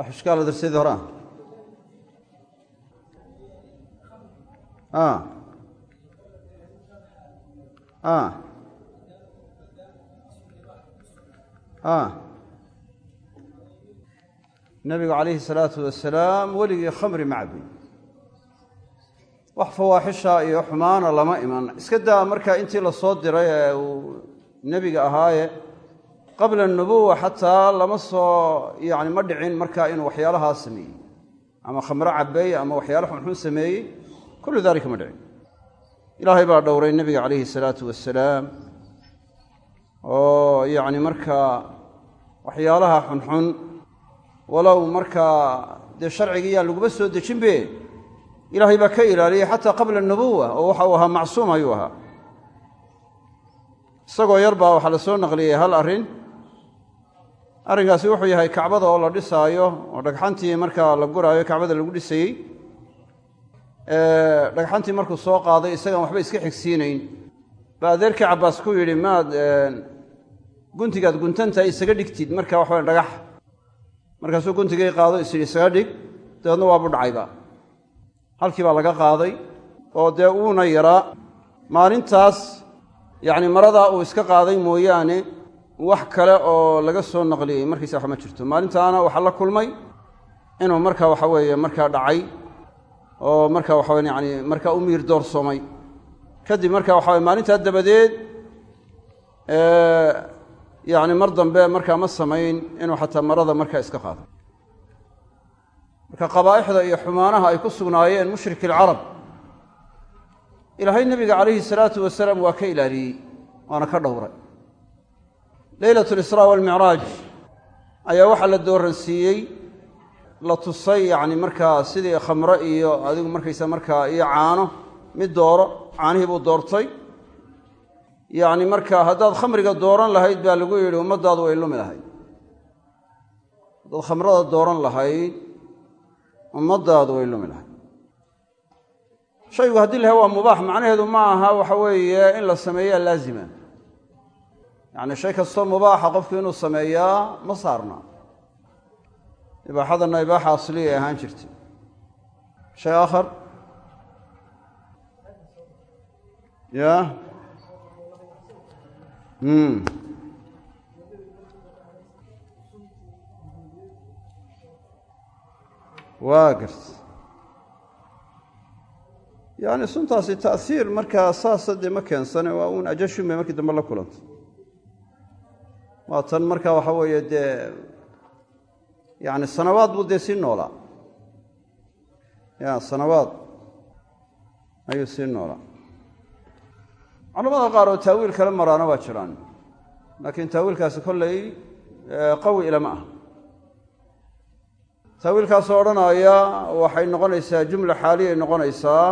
wax ishkaala darseedii hore ah. Ah ah nabigu calayhi salaatu wasalaam weligii khamri ma cabin wax fawaaxisha iyo xumaana lama iman. Iska daa markaa intii la soo diray ee uu nebiga ahaaye qabla nubuwa xataa lama soo yani ma dhicin markaa inuu waxyaalahaa sameeyey. Ama khamro cabeey ama waxyaala xunxun sameeyey kullu dalika ma dhicin. Ilaahay baa dhowray nebiga calayhi salaatu wasalaam oo yacni markaa waxyaalaha xunxun walow markaa dee sharcigii yaan laguma soo dejinbe ilaahay baa ka ilaaliyey xataa qabla nubuwa oo waxa uu ahaa macsuum ayuu ahaa. Isagoo yar baa waxaa la soo naqliyey hal arrin arrinkaasi wuxuu yahay kacbada oo la dhisaayo oo dhagxantii markaa la guraayo kacbada lagu dhisayey dhagxantii markuu soo qaaday isagaan waxba iska xigsiinayn. Baa adeerkii cabbaas ku yidhi maad guntigaad guntantahay isaga dhigtid. Marka waxawa dhagax. Markaasuu guntigay qaado is yidhi isaga dhig. Dabeedna waabu dhacayba halkii baa laga qaaday oo dee uuna yaraa. Maalintaas yacni maradaa uu iska qaaday mooyaane wax kale oo laga soo naqliyey markiisa wax ma jirto. Maalintaana waxaa la kulmay inuu marka waxa weeye markaa dhacay oo marka waxa weye yani markaa u miir doorsoomay. Kadib marka waxa weye maalintaa dabadeed yacni mar dambe markaa ma samayn inuu xataa marada markaa iska qaado marka qabaa'ixda iyo xumaanaha ay ku sugnaayeen mushriki alcarab ilaahay nebiga calayhi salaatu wasalaam waa ka ilaaliyey waana ka dhowray leylat lisraa walmicraaj ayaa waxaa la dooransiiyey la tusay yacni markaa sidii khamro iyo adigu markaysa markaa iyo caano mid dooro caanihii buu doortay. Yacni markaa haddaad khamriga dooran lahayd baa lagu yidhi ummaddaadu way lumi lahayd. Haddaad khamrada dooran lahayd ummaddaadu way lumi lahayd. Shaygu haddii laha waa mubaax macnaheedu ma aha waxa weeye in la sameeyaa laazima yacni shay kastoo mubaaxa qofku inuu sameeyaa ma saarna. Ibaaxadanna ibaaxa asliya ay ahaan jirtay shay aakhar. Ya? Waa garta. Yacni suntaasi ta'hiir markaa saasa dee ma keensane waa uun ajashun markii dambe la kulanta waa tan marka waxa weeye dee yacni sanawaad buu dee sii noolaa. Ya sanawaad ayuu sii noolaa. Culamada qaar oo taawiil kale maraana waa jiraan. Laakiin taawiilkaasi kolley qawi ilama ah. Taawiilkaasoo odhanaya waxay noqonaysaa jumla xaaliyay noqonaysaa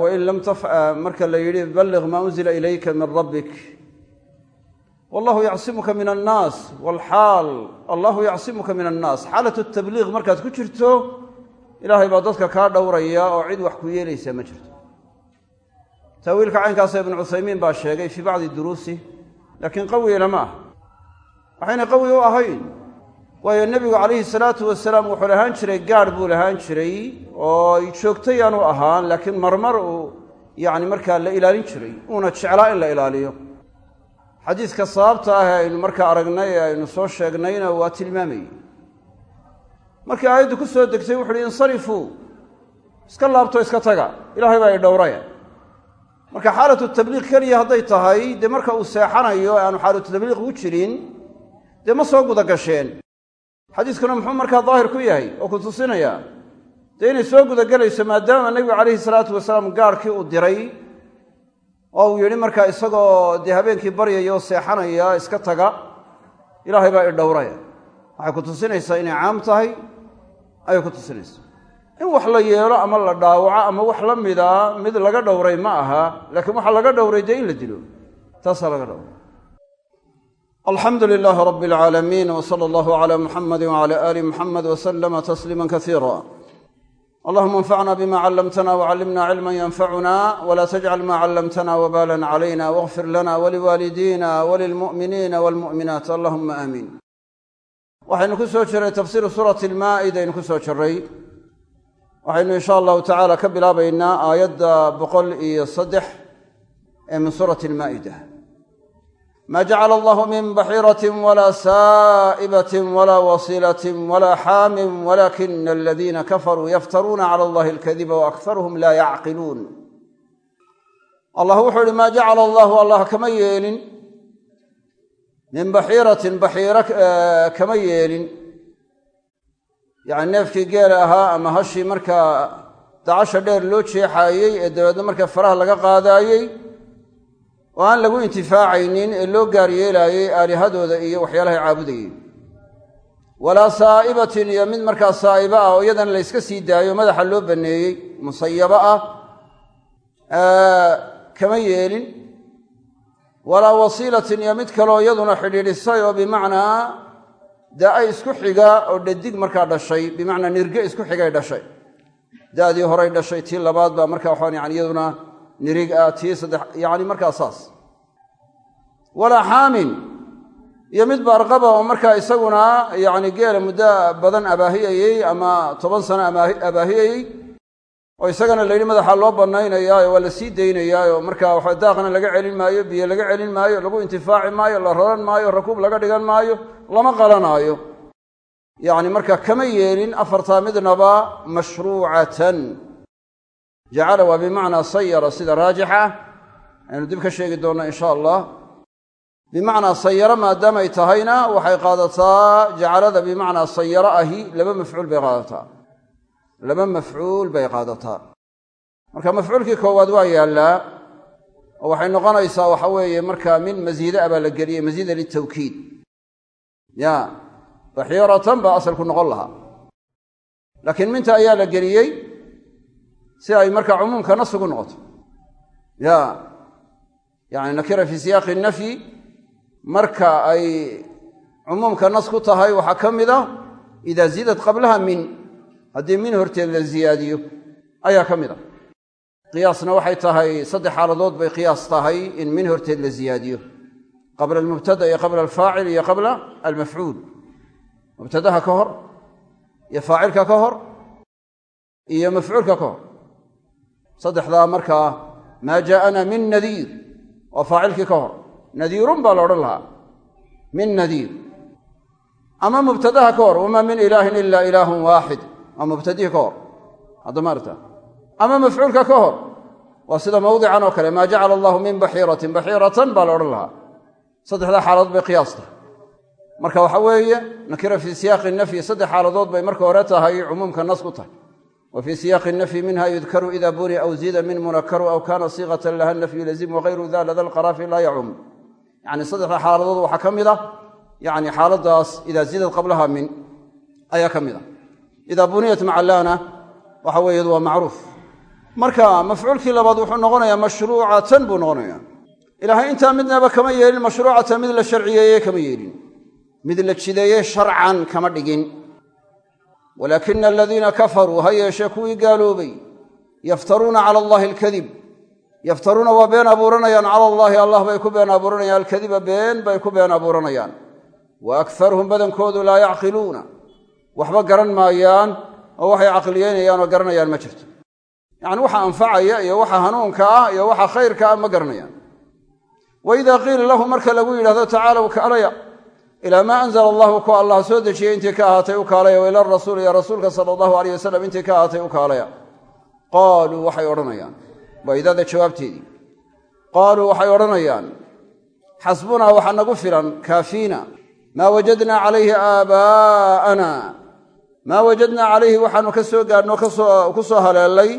wain lam taf marka la yidhi balliq maa unzila ilayka min rabbik wallahu yacsimuka min annaas walxaal allahu yacsimuka min annaas xaalatu tabliiq markaad ku jirto ilaahay baa dadka kaa dhowraya oo cid wax ku yeelaysa ma jirto. Taawiilka caynkaasa ibnu cuthaymiin baa sheegay fii bacdi duruusi laakiin qawi lama ah. Waxayna qawi u ahayn waayo nebigu calayhi salaatu wasalaam wuxuu lahaan jiray gaadh buu lahaan jiray oo joogtayaanu ahaan laakiin marmar uu yacni markaa la ilaalin jiray uuna jeclaa in la ilaaliyo xadiiska sababta ah ee aynu markaa aragnay ee aynu soo sheegnayna waa tilmaamayey markii aayaddu ku soo degtay wuxu uhi insarifuu iska laabto iska taga. Ilaahay baa i dhowraya. Marka xaalatu tabliiq keliya hadday tahay dee marka uu seexanayo ee aanu xaalatu tabliiq ugu jirin dee ma soo guda gasheen. Xadiiskuna muxuu markaa daahir ku yahay oo ku tusinayaa dee inay soo gudagelayso maadaama nebigu calayhi salaatu wasalaam gaarhkii uu diray oo uu yidhi markaa isagoo dee habeenkii baryaya oo seexanaya iska taga ilaahay baa i dhowraya. Waxay ku tusinaysaa inay caam tahay ayay ku tusinaysaa. In wax la yeelo ama la dhaawaco ama wax la mida mid laga dhowray ma aha laakiin waxaa laga dhowray dee in la dilo. Taasaa laga dhowray. Alxamdu lilaahi rabi alcaalamiin w sala allahu cala muxamadi wcala aali muxamed waslama tasliima kasiira allahuma anfacna bima callamtana wcallimna cilma yanfacuna wla tajcal ma callamtana wbalan calayna wاغfir lana waliwaalidiina walilmu'miniina walmu'minaat allahuma aamiin waxaynu ku soo jirray tafsiiru suurati almaa'ida aynu ku soo jirray waxaynu insha allahu tacaala ka bilaabaynaa aayadda boqol iyo saddex ee min suurati almaa'ida ma jacala allahu min baxiiratin walaa saa'ibatin walaa wasiilatin walaa xaamin walakina aladiina kafaruu yaftaruuna cala allahi alkadiba waakharuhum laa yacqiluun allah wuxuu ihi maa jacala allahu allah kama yeelin min baxiiratin baxiiro kama yeelin yacni neefkii geela ahaa ama hashii markaa dacasha dheer loo jeexaayey ee dabeedna markaa faraha laga qaadaayey oo aan lagu intifaacaynin ee loo gaar yeelaayey aalihadooda iyo waxyaalahay caabudayeen walaa saa'ibatin iyo mid markaa saa'ibo ah oo iyadana la yska sii daayo madaxa loo banneeyey musayabo ah kama yeelin. Walaa wasiilatin iyo mid kaleo iyaduna xidhiidhisay oo bimacnaa da'ay isku xiga oo dhadig markaa dhashay bimacnaa nirge isku xigay dhashay. Da'dii horay dhashay tii labaad baa markaa waxaan yani iyaduna nirig ah tii saddex yacni markaa saas. Walaa xaamin. Iyo mid baarqaba oo markaa isaguna yacni geela muddo badan abaahiyayey ama toban sano abaahiyayey oo isagana la yidhi madaxa loo bannaynayaayo waa la sii daynayaayo markaa waxa daaqna laga celin maayo biyo laga celin maayo lagu intifaaci maayo la raran maayo rakuub laga dhigan maayo lama qalanaayo. Yacni marka kama yeelin afartaa midnaba mashruucatan jacala waa bimacnaa sayara sida raajixa. Aynu dib ka sheegi doonno insha allah. Bimacnaa sayaro maadaamay tahayna waxay qaadataa jacalada bimacnaa sayaro ahi laba mafcuul bay qaadataa. Laba mafcuul bay qaadataa. Marka mafcuulkii koowaad waa yaallaa oo waxay noqonaysaa waxa weeye markaa min masiida a baa la geliyey masiida litawkiid. Ya baxiiratan baa asalku noqon lahaa. Laakiin minta ayaa la geliyey si ay markaa cumuumka nas ugu noqoto. Ya yani nakira fii siyaaqi nafyi marka ay cumuumka nas ku tahay waxaa ka mid a idaa ziidat qablaha min haddii min horteed la ziyaadiyo ayaa ka mid a. Qiyaasna waxay tahay saddex xaaladood bay qiyaas tahay in min horteed la ziyaadiyo. Qabla almubtada iyo qabla alfaacil iyo qabla almafcuul. Mubtadaha ka hor iyo faacilka ka hor iyo mafcuulka ka hor saddexdaa markaa maa jaa'ana min nadiir. Waa faacilkii ka hor. Nadiirun baa la odhan lahaa. Min nadiir. Ama mubtadaha ka hor wamaa min ilaahin ilaa ilaahun waaxid waa mubtadihii ka hor. Haddama arta ama mafcuulka ka hor waa sida mawdican oo kale maa jacala allahu min baxiiratin. Baxiiratan baa la odhan lahaa. Saddexdaa xaaladood bay qiyaas tahay. Marka waxa weeye nakira fii xaaladood bay marka hore tahay cumuumka nas wa fii siyaaqi nafyi minha yudkaru ida buni aw ziida min munakaru aw kana siiqatan laha nafyu lazim wagayru da lada lqaraafi laa yacum yani saddexda xaaladood waxaa ka mid a yani xaaladaas idaa ziidad qablaha min ayaa ka mid a idaa buniyat macalaana waxa weeye waa macruuf marka mafcuulkii labaad wuxuu noqonayaa mashruucatan buu noqonaya ilaahay intaa midnaba kama yeelin mashruucatan mid la sharciyeeye kama yeelin mid walaakina aladiina kafaruu ha yeeshee kuwii gaaloobay yaftaruuna cala allahi alkadib yaftaruuna waa been abuuranayaan cala allaahi allah bay ku been abuuranayaan alkadiba been bay ku been abuuranayaan wa akharuhum badankoodu laa yacqiluuna waxba garan maayaan oo waxay caqliyeynayaan oo garanayaan ma jirto yacni waxa anfacaya iyo waxa hanuunka ah iyo waxa khayrka ah ma garanayaan wa idaa qiila lahu marka lagu yidhahdo tacaalow kaalaya ilaa maa anzala allahu ku allah soo dejiyey intii ka ahaatay u kaalaya wa ila rasuul iyo rasuulka sala allahu aleyh wasalam intii ka ahaatay u kaalaya qaaluu waxay odhanayaan waa idaada jawaabteedii qaaluu waxay odhanayaan xasbunaa waxaa nagu filan kaafiina maa wajadnaa calayhi aabaa'ana maa wajadnaa calayhi waxaanu ka soo gaadhno ku soo haleellay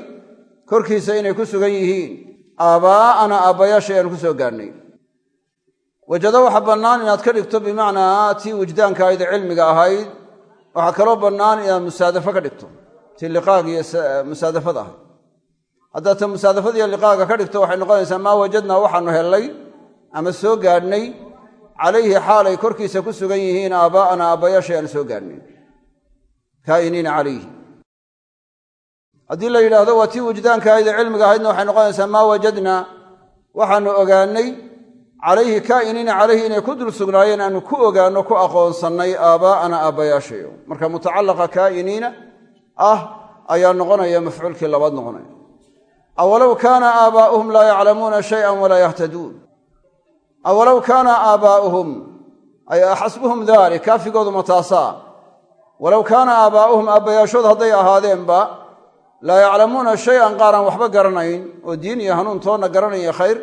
korkiisa inay ku sugan yihiin aabaa'ana aabbayaasha ayaanu ku soo gaadhnay wajado waxa bannaan inaad ka dhigto bimacnaa tii wujdaanka ahayd ee cilmiga ahayd waxaa kaloo bannaan inaad musaadafo ka dhigto tii liqaaga iyo musaadafada ahayd. Haddaad ta musaadafadiiyo liqaaga ka dhigto waxay noqonaysaa maa wajadnaa waxaanu hellay ama soo gaadhnay calayhi xaalay korkiisa ku sugan yihiin aabaa'ana aabbayaasha ayaanu soo gaadhnay. Kaa'iniina calayhi. Haddii la yidhaahdo waa tii wujdaanka cilmiga ahaydna waxay noqonaysaa maa wajadnaa waxaanu ogaanay calayhi kaa'iniina calayhi inay ku dul sugnaayeen aanu ku ogaanno ku aqoonsannay aabbaa'ana aabbayaashayo marka mutacallaqa kaa'iniina ah ayaa noqonaya mafcuulkii labaad noqonaya. Awalow kaana aabaa'uhum laa yaclamuuna shayan walaa yahtaduun. Awalow kaana aabaa'uhum ay axasbuhum dalik kaafigoodu mataasaa walow kaana aabaa'uhum aabbayaashood hadday ahaadeenba laa yaclamuuna shay-an qaaraan waxba garanayn oo diin iyo hanuun toonna garanaya khayr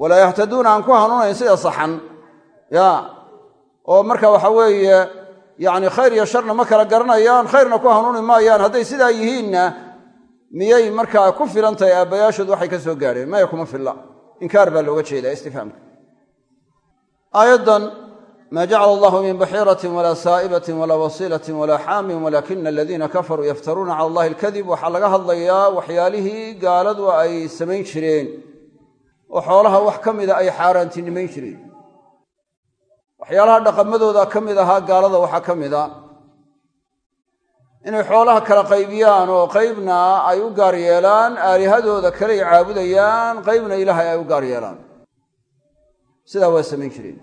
walaa yahtaduuna aan ku hanuunayn sida saxan. Ya oo marka waxa weeye yacni khayr iyo sharna ma kala garanayaan khayrna ku hanuuni maayaan. Hadday sidaa yihiinna miyay markaa ku filan tahay aabbayaashood waxay ka soo gaadheen. Maya kuma filla. Inkaar baa looga jeedaa istifhaamka. Aayaddan maa jacala allahu min baxiiratin walaa saa'ibatin walaa wasiilatin walaa xaamin walaakina aladiina kafaruu yaftaruuna cala allahi alkadib. Waxaa laga hadlayaa waxyaalihii gaaladu ay samayn jireen oo xoolaha wax ka mida ay xaaraantinimayn jireen. Waxyaalaha dhaqamadooda ka mid ahaa gaalada waxaa ka mid a inay xoolaha kala qaybiyaan oo qaybna ay u gaar yeelaan aalihadooda kaley caabudayaan qaybna ilaahay ay u gaar yeelaan. Sidaa waa samayn jireen.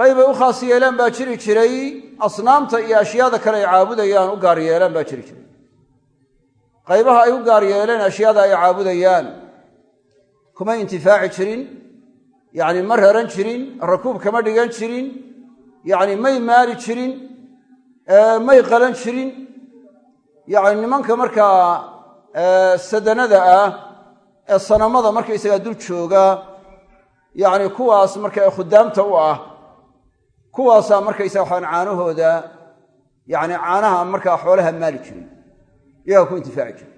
Qaybay u khaas yeelaan baa jiri jiray asnaamta iyo ashyaada kale ay caabudayaan u gaar yeelaan baa jiri jiray. Qaybaha ay u gaar yeeleen ashyaada ay caabudayaan kuma intifaaci jirin yacni ma raran jirin rakuub kama dhigan jirin yacni may maali jirin may qalan jirin. Yacni nimanka markaa sadanada ah ee sanamada markaysagaa dul jooga yacni kuwaas marka khudaamta u ah kuwaasaa markaysaga waxaan caanahooda yacni caanaha markaa xoolaha maali jirin iyagaa ku intifaaci jirin.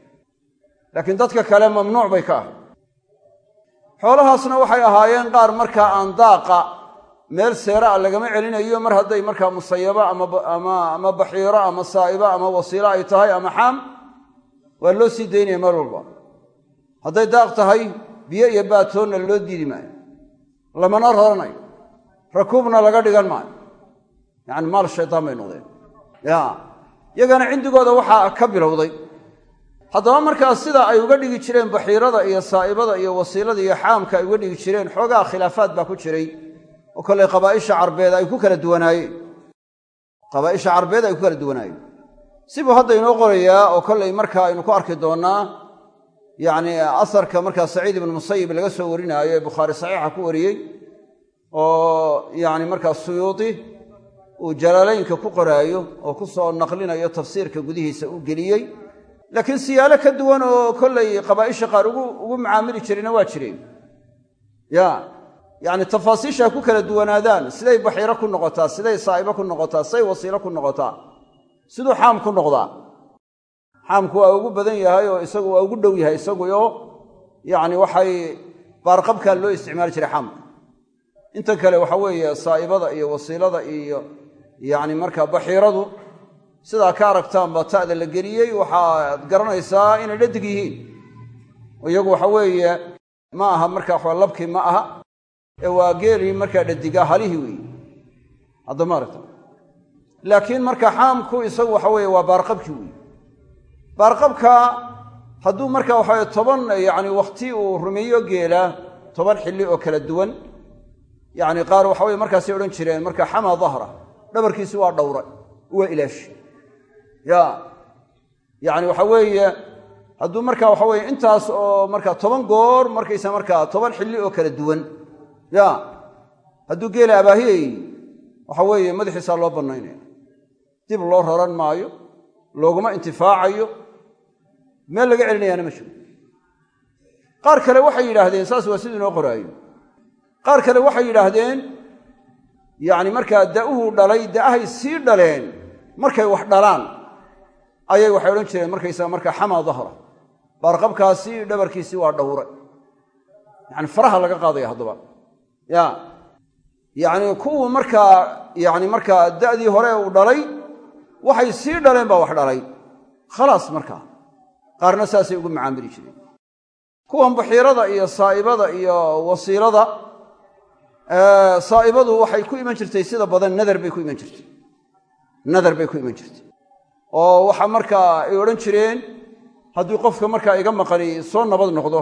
Laakiin dadka kale mamnuuc bay ka ahay xoolahaasna waxay ahaayeen qaar markaa aan daaqa meel seera a lagama celinayo mar hadday markaa musayabo ama baxiiro ama saa'ibo ama wasiilo ay tahay ama xaam waa loo sii daynaya meel walba. Hadday daaq tahay biyo iyo baatoonna loo diidi maayo. Lamana raranayo rakuubna laga dhigan maayo. Yacani maal shaydaan bay noqdeen. Ya yagana cindigooda waxaa ka bilowday haddaba markaa sida ay uga dhigi jireen baxiirada iyo saa'ibada iyo wasiilada iyo xaamka ay uga dhigi jireen xoogaa khilaafaad baa ku jiray. Oo kollay qabaa'isha carbeed ay ku kala duwanaayeen. Qabaa'isha carbeed ay ku kala duwanaayeen. Sibuu hadda inoo qorayaa oo kollay markaa aynu ku arki doonnaa yacni asarka markaa saciid ibnu musayib laga soo warinaayo ee bukhaari saxiixa ku wariyey oo yacni markaa suyuudi uu jalaalaynka ku qoraayo oo ku soo naqlinayo tafsiirka gudihiisa u geliyey laakiin siyaalo ka duwan oo kollay qabaa'isha qaar ugu macaamili jirayna waa jireen. Ya yacni tafaasiisha ku kala duwanaadaan. Siday baxiiro ku noqotaa siday saa'ibo ku noqotaa siday wasiilo ku noqotaa. Siduu xaam ku noqdaa. Xaamku waa ugu badan yahay oo isagu waa ugu dhow yahay isaguyo yacni waxay baarqabkaa loo isticmaali jiray xaamka inta kale waxa saa'ibada iyo wasiilada iyo yacni markaa baxiiradu sidaa ka aragtaan baa ta'da la geliyey waxaad garanaysaa inay dhadig yihiin. Iyagu waxa weeye ma aha markaa waxaa labkii ma aha ee waa geelii markaa dhadigaa halihii weeye. Hadda ma aragta laakiin marka xaamku isagu waxa weeye waa baarqabkii weeye. Baarqabka hadduu marka waxaweye toban yacni wakhti uu rumeeyo geela toban xilli oo kala duwan yacni qaar waxa weye markaasay odhan jireen marka xamaa dahra dhabarkiisi waa dhowray waa ilaashi ya. Yacni waxa weeye hadduu marka waxa weye intaas oo marka toban goor markaysa markaa toban xilli oo kala duwan. Ya. Hadduu geela abaahiyay waxa weeye madaxiisaa loo bannaynaya dib loo raran maayo looguma intifaacayo meel laga celinayaana ma jiro. Qaar kale waxay yidhaahdeen saas waa siduu inoo qoraayo. Qaar kale waxay yidhaahdeen yacni markaa da'uhu dhalay da'ahay sii dhaleen markay wax dhalaan ayay waxay odhan jireen markaysaga markaa xamaa dahra. Baarqabkaasi dhabarkiisii waa dhowray. Yacni faraha laga qaadaya haddaba ya yacni kuwuu markaa yacni markaa da'dii hore uu dhalay waxay sii dhaleen baa wax dhalay. Khalaas markaa qaarna saasay ugu macaamili jireen. Kuwan baxiirada iyo saa'ibada iyo wasiilada saa'ibadu waxay ku iman jirtay sida badan nadar bay ku iman jirtay. Nadar bay ku iman jirtay oo waxa markaa ay odhan jireen haddii qofka markaa iga maqani soo nabad noqdo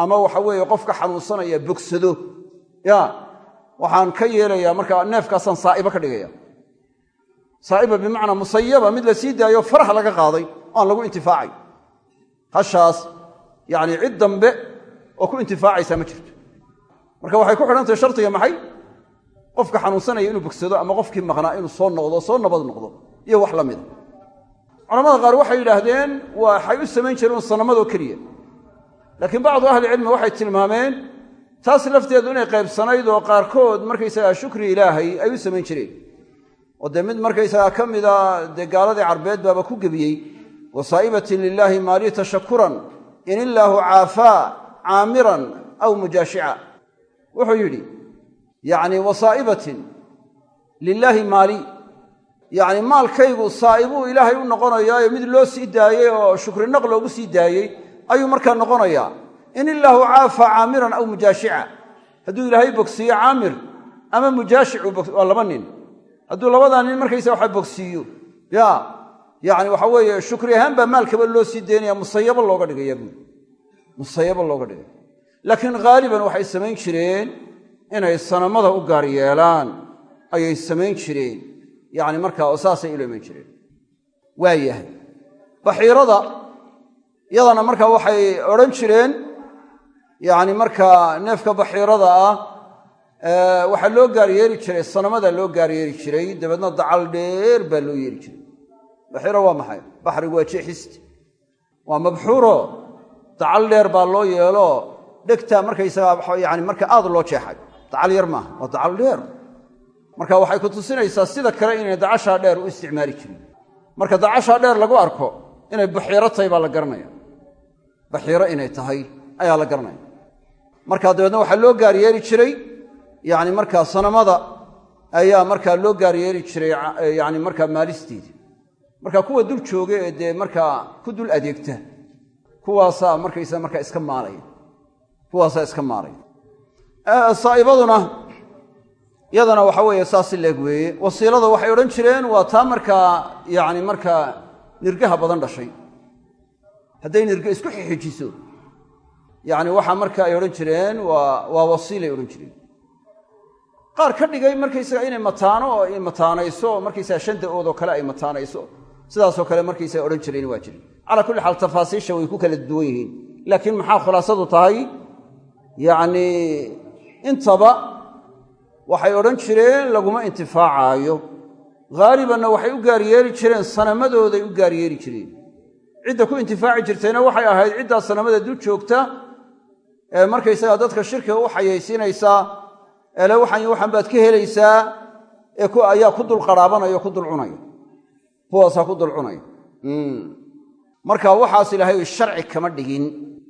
ama waxa weeye qofka xanuunsanaya bogsado. Ya waxaan ka yeelayaa markaa neefkaasaan saa'ibo ka dhigaya saa'iba bimacnaa musayaba mid la sii daayo farax laga qaaday aan lagu intifaacay. Hashaas yacni cid dambe oo ku intifaacaysaa ma jirto. Marka waxay ku xidhantahay shardiga maxay? Qofka xanuunsanaya inuu bogsado ama qofkii maqnaa inuu soo noqdo soo nabad noqdo iyo wax la mida culamada qaar waxay yidhaahdeen waxay u samayn jireen un sanamadoo keliya. Laakiin bacdu ahlicilmi waxay tilmaameen taas lafteedu inay qaybsanayd oo qaarkood markaysagaa shukri ilaahay ay u samayn jireen. Oo dee mid markaysagaa ka mida dee gaaladii carbeed baaba ku gebiyey wasaa'ibatin lilaahi maalii tashakuran in illaahu caafaa caamiran aw mujaashica. Wuxuu yidhi yacni wasaa'ibatin lilaahi maali yacni maalkaygu saa'ibuu ilaahay u noqonayaayo mid loo sii daayey oo shukrinaq loogu sii daayey ayuu markaa noqonayaa. In illaahu caafa caamiran aw mujaashica. Hadduu ilaahay bogsiiyo caamir ama mujaashic waa laba nin. Hadduu labadaa nin markaysa waxa bogsiiyo. Ya yacni waxa weeye shukri ahaan baa maalkaba loo sii daynaya musayabo looga dhigaya buui musayabo looga dhigaya laakiin haaliban waxay samayn jireen inay sanamada u gaar yeelaan. Ayay samayn jireen yacni markaa oo saasay ula iman jireen waa yahay. Baxiirada yadana markaa waxay odhan jireen yacni markaa neefka baxiirada ah waxaa loo gaar yeeli jiray sanamada loo gaar yeeli jiray dabeedna dacal dheer baa loo yeeli jiray. Baxiiro waa maxay? Baxrigu waa jeexist. Waa mabxuuro. Dacal dheer baa loo yeelo. Dhegtaa markaysagaa yani marka aad loo jeexay dacal yar maaha. Waa dacal dheer marka waxay ku tusinaysaa sida kale inay dacashaa dheer u isticmaali jirin. Marka dacashaa dheer lagu arko inay baxiiro tahay baa la garanaya. Baxiiro inay tahay ayaa la garanaya. Marka dabeedna waxaa loo gaar yeeli jiray yani markaa sanamada ayaa markaa loo gaar yeeli jiray yani markaa maalisteeda marka kuwa dul jooga ee dee markaa ku dul adeegta kuwaasaa markaysa markaa iska maalaya. Kuwaasaa iska maalaya. Saa'ibaduna yadana waxa weeye saasi leeg weeye. Wasiilada waxay odhan jireen waa taa markaa yani markaa nirgaha badan dhashay. Hadday nirga isku xixijiso yani waxa marka ay odhan jireen waa waa wasiilay odhan jireen. Qaar ka dhigay markaysaga inay mataano oo ay mataanayso markaysaga shanta oodoo kale ay mataanayso. Sidaasoo kale markaysaga odhan jireen waa jirin. Calaa kulli xaal tafaasiisha way ku kala duwan yihiin. Laakiin maxaa khulaasadu tahay? Yacnii intaba waxay odhan jireen laguma intifaacaayo. Haalibanna waxay u gaar yeeli jireen sanamadooday u gaar yeeli jireen. Cidda ku intifaaci jirtayna waxay ahayd ciddaa sanamada dul joogta ee markaysaga dadka shirkiga u xayaysiinaysaa ele waxaan waxan baad ka helaysaa ee ayaa ku dul qaraabanaya o ku dul cunaya. Kuwaasaa ku dul cunaya. Marka waxaas ilaahay sharci kama dhigin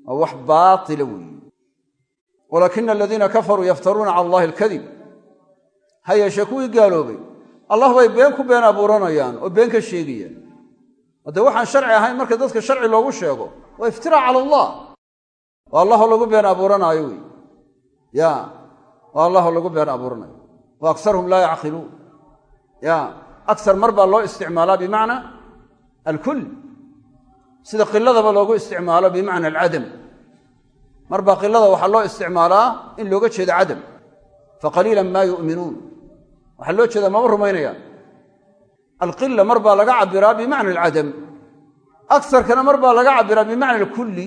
waa wax baatila weeye walaakina aladiina kafaruu yaftaruuna cala allahi alkadib ha yeeshee kuwii gaaloobay. Allah bay been ku been abuuranayaan oo been ka sheegayaan. Hadde waxaan sharci ahayn marka dadka sharci loogu sheego waa iftiraac cala allah. Waa allahoo lagu been abuuranaayo wey. Ya waa allahoo lagu been abuuranayo. Wa aksarhum laa yacqiluun. Ya aksar mar baa loo isticmaalaa bimacna alkul. Sida qiladaba loogu isticmaalo bimacna alcadam. Mar baa qilada waxaa loo isticmaalaa in looga jeedo cadam. Faqaliilan maa yu'minuun waxaa loo jeedaa mama rumaynayaan alqila mar baa laga cabiraa bimacna alcadam akarkana mar baa laga cabiraa bimacna alkulli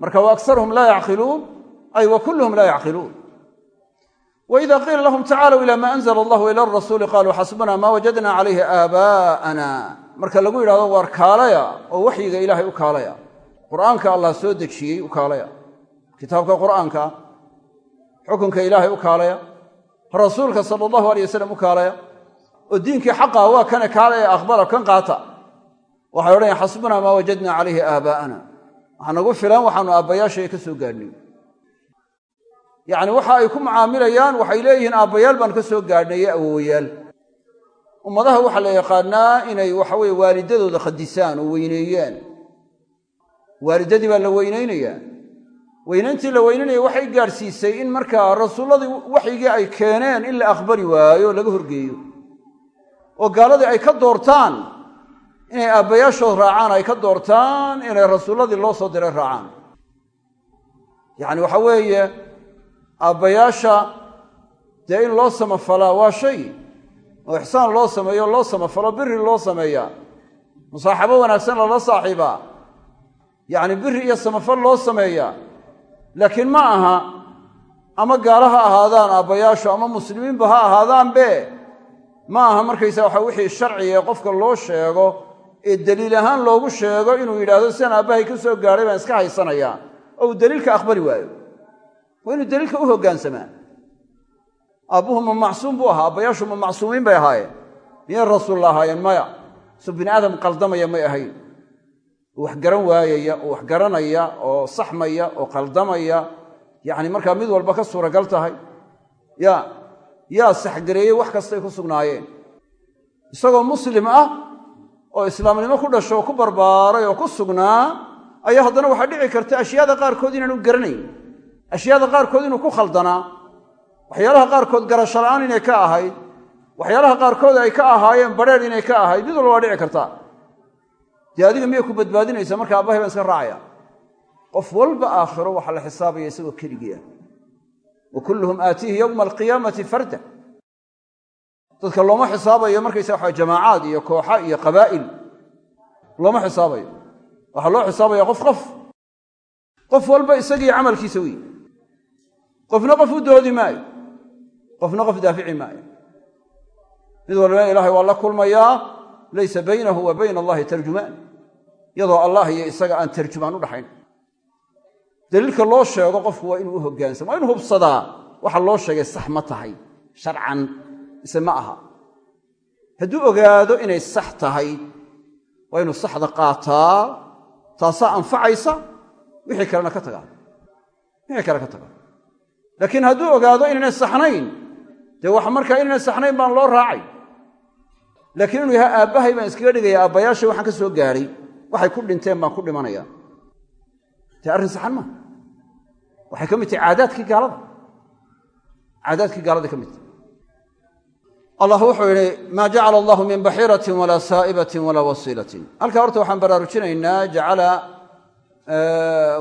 marka wa laa yacqiluun ay wa laa yacqiluun. Waida qiila lahum tacaaluu ila ma anzla allahu ila arasuuli qaluu xasbuna maa wajadna calayhi aabaa'ana marka lagu yidhahdo waar kaalaya oo waxyiga ilaahay u kaalaya. Qur'aanka allah soo dejiyey u kaalaya. Kitaabka qur'aanka xukunka rasuulka sala allahu alay wasalam u kaalaya oo diinkii xaqaa waa kane kaalaya aqbala kan qaata. Waxay odhanayan xasbunaa maa wajadna calayhi aabaa'ana. Waxaa nagu filan waxaanu aabbayaashaya ka soo gaadhnay. Yacni waxa ay ku mucaamilayaan waxay leeyihiin aabbayaal baan ka soo gaadhnay ee awowayaal ummadaha waxaa la yaqaanaa inay waxaweye waalidadooda khadisaan oo weyneeyaan. Waalidadii baa la weynaynayaa weynayntii la weynaynaya waxay gaadhsiisay in markaa rasuulladii waxyigii ay keeneen in la aqbali waayo o laga horgeeyo. Oo gaaladii ay ka doortaan inay aabbayaashood raacaan ay ka doortaan inay rasuulladii loo soo diray raacaan. Yacni waxa weeye aabbayaasha dee in loo samafalaa waa shay. Oo ixsaan loo sameeyo loo samafalo biri loo sameeyaa. Musaaxabo wanaagsan lala saaxiibaa. Yacni biri iyo samafal loo sameeyaa laakiin ma aha ama gaalo ha ahaadaan aabbayaashu ama muslimiinba ha ahaadaanbe ma aha markaysa waxa wixii sharciga ee qofka loo sheego ee deliil ahaan loogu sheego inuu yidhaahdo sidaan aabbahay ka soo gaadhay baan iska haysanayaa. Oo uu deliilka aqbali waayo. Waa inuu deliilka u hoggaansamaa aabbuhu ma macsuum buu ahaa aabbayaashu ma macsuumiin bay ahaayeen. Miyay rasuulla ahaayeen? Maya. Su bini qaldamaya may ahayn wax garan waayaya oo wax garanaya oo saxmaya oo qaldamaya yacni markaa mid walba ka suuragal tahay. Ya yaa saxgareeyey wax kastay ku sugnaayeen. Isagoo muslim ah oo islaamnimo ku dhasho oo ku barbaaray oo ku sugnaa ayaa haddana waxaa dhici karta ashyaada qaarkood inaanu garanayn. Ashyaada qaarkood inuu ku khaldanaa waxyaalaha qaarkood garasho la'aan inay ka ahayd. Waxyaalaha qaarkood ay ka ahaayeen badheer inay ka ahayd. Mid walba waa dhici kartaa dee adiga miyay ku badbaadinaysa marka abbahay baan iska raacaya. Qof walba aakhiro waxaa la xisaabaya isagoo keligii ah wa kulluhum aatiihi yowma alqiyaamati farda. Dadka looma xisaabayo markaysa waxa jamaacaad iyo kooxa iyo qabaa'il. Looma xisaabayo. Waxaa loo xisaabaya qof qof. Qof walba isagii camalkiisa wey qofna qof u doodi maayo. Qofna qof daafici maayo. Mid walbana ilaahay waa la kulmayaa. Laysa baynahu wa bayna allahi tarjumaan iyadoo allah iyo isaga aan tarjumaan u dhaxayn. Daliilka loo sheego qofku waa inuu u hoggaansamo waa inuu hubsadaa waxa loo sheegay sax ma tahay sharcan mise ma aha. Hadduu ogaado inay sax tahay waa inuu saxda qaataa taasaa anfacaysa wixii kalena ka tagaa. Wixii kale ka tagaa. Laakiin hadduu ogaado inaynay saxnayn dee waxa markaa inaynay saxnayn baan loo raacay. Laakiin inuu yahay aabbahay baan iskaga dhigaya aabbayaashay waxaan ka soo gaadhay waxay ku dhinteen baan ku dhimanaya. Dee arrin saxan maa waxay ka mid tahay caadaadkii gaalada. Caadaadkii gaaladay ka mid. Tahay allah wuxuu yidhi maa jacala allahu min baxiiratin walaa saa'ibatin walaa wasiilatin. Halkaa horta waxaan baraarujinaynaa jacala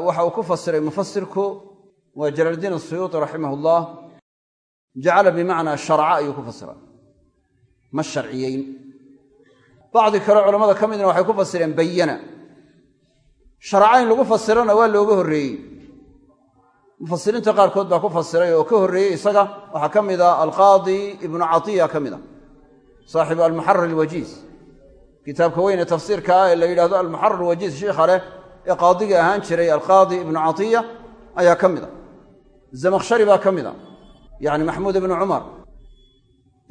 waxa uu ku fasiray mufasirku waa jalaaldiin asuyuuti raximah ullah jacala bimacnaa sharca ayuu ku fasira ma sharciyeyn bacdi kale culammada ka midna waxay ku fasireen bayana sharca in lagu fasirana waa looga horreeyey mufasiriinta qaarkood baa ku fasiray oo ka horreeyey isaga waxaa ka mid a alqaadi ibnu catiya ka mid a saaxibu almuxarar alwajiis kitaabka weyne tafsiirka ah ee la yidhahdo almuxarar alwajiis shiikha leh ee qaadiga ahaan jiray alqaadi ibnu catiya ayaa ka mid a zamakhshari baa ka mid a yacni cumar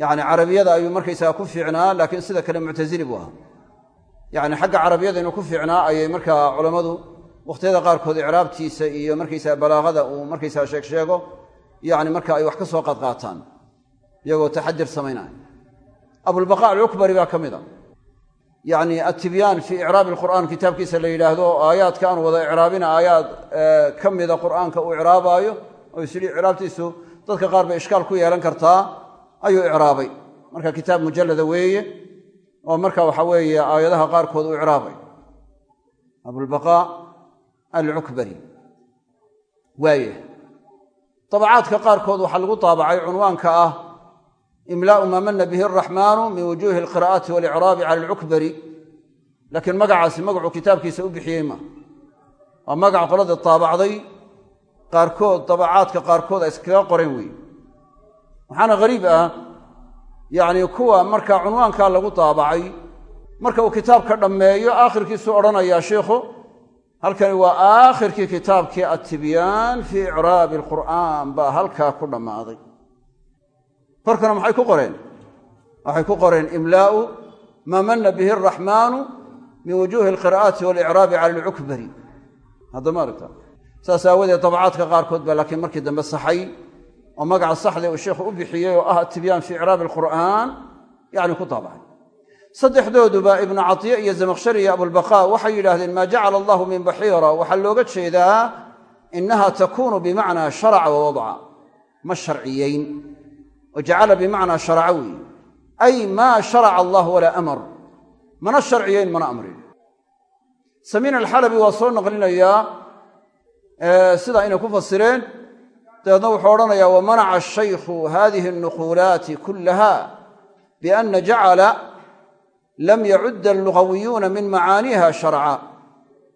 yacni carabiyada ayuu markaysaga ku fiicnaa laakiin sida kale muctasili buu ahaa. Yacni xagga carabiyada inuu ku fiicnaa ayay markaa culammadu wakhtiyada qaarkood icraabtiisa iyo markaysaga balaaqada uu markaysaga sheeg yacni marka ay wax ka soo qaadqaataan iyagoo taxadir samaynaya abulbaqa alcukbari baa ka mid a. Yacni atibyaan fii icraabi alqur'aan kitaabkiisa la yidhaahdo aayaadka aan wada icraabina aayaad ka mida qur'aanka uu icraabaayo oo is yidhi icraabtiisu dadka qaar bay ishkaal ku yeelan kartaa ayuu icraabay. Marka kitaab mujallada weeye oo marka waxa weeye aayadaha qaarkood uu icraabay. Abulbaqaa alcukbari. Waaya dabacaadka qaarkood waxaa lagu daabacay cunwaanka ah imlaa'u maa mana bihi araxmaanu min wujuuhi alqira'aati walicraabi cala alcukbari. Laakiin magacaasi magacuu kitaabkiisa u bixiyey ma. Waa magac qoladii daabacday qaarkood dabacaadka qaarkood ay iskaga qoreen weeye waxaana ghariib ah yacni kuwa marka cunwaankaa lagu daabacay marka uu kitaabka dhammeeyo aakhirkiisuu odhanayaa sheikhu halkani waa aakhirkii kitaabkii attibyaan fii icraabi alqur'aan baa halkaa ku dhammaaday. Korkana maxay ku qoreen? Waxay ku qoreen imlaa'u maa mana bihi araxmaanu min wujuuhi alqira'aati walicraabi cala alcukbari haddama aragta. Saas aawadeed dabacaadka qaarkood baa laakiin markii dambe saxay oo magaca saxda uu sheikhu u bixiyey oo ah tibyaan fii icraabi alqur'aan yacni ku daabacay saddexdooduba ibnu catiye iyo zamakhshari iyo abulbaqaa waxay yidhaahdeen maa jacala allahu min baxiira waxaa looga jeedaa inaha takuunu bimacnaa sharaca wa wadca ma sharciyeyn. Oo jacala bimacnaa sharaca weeye ay maa sharaca allah walaa amar. Mana sharciyeyn mana amrin. Samiin alxalabi waa soo naqlinayaa sidaa inay ku fasireen dabeedna wuxuu odhanayaa wamanaca ashaykhu hadihi alnuquulaati kullaha biana jacala lam yacudda allugawiyuuna min macaaniiha sharca.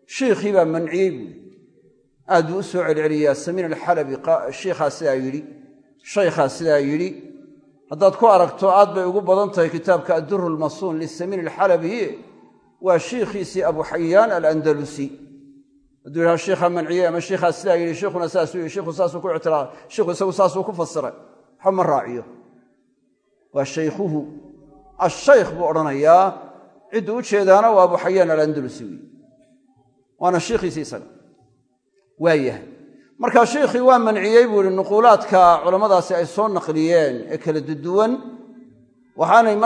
Shiikhii baa manciyey buuri aad buu u soo celceliyaa samiin alxalabi shiikhaa sidaa yidhi shaykhaa sidaa yidhi haddaad ku aragto aad bay ugu badan tahay kitaabka adduru lmasuun lisamiin alxalabi waa shiikhiisii abu alandalusi hadduu yidhaha shiikhaa manciyey ama shiikhaa sidaa yidhi shiikhuna saasuu yidhi shiikhu saasuu ku ictiraa shiikhu isagu saasuu ku fasiray. Waxba ma raaciyo? Waa shaykhuhu. Ashaykh buu odhanayaa cidduu u jeedaana waa abu xayaan alandalusi wey waana shiikhiisi isaga. Waa yahay. Marka shiikhii waa manciyey buu ihi nuquulaadka culammadaasi ay soo naqliyeen ee kala duduwan waxaanay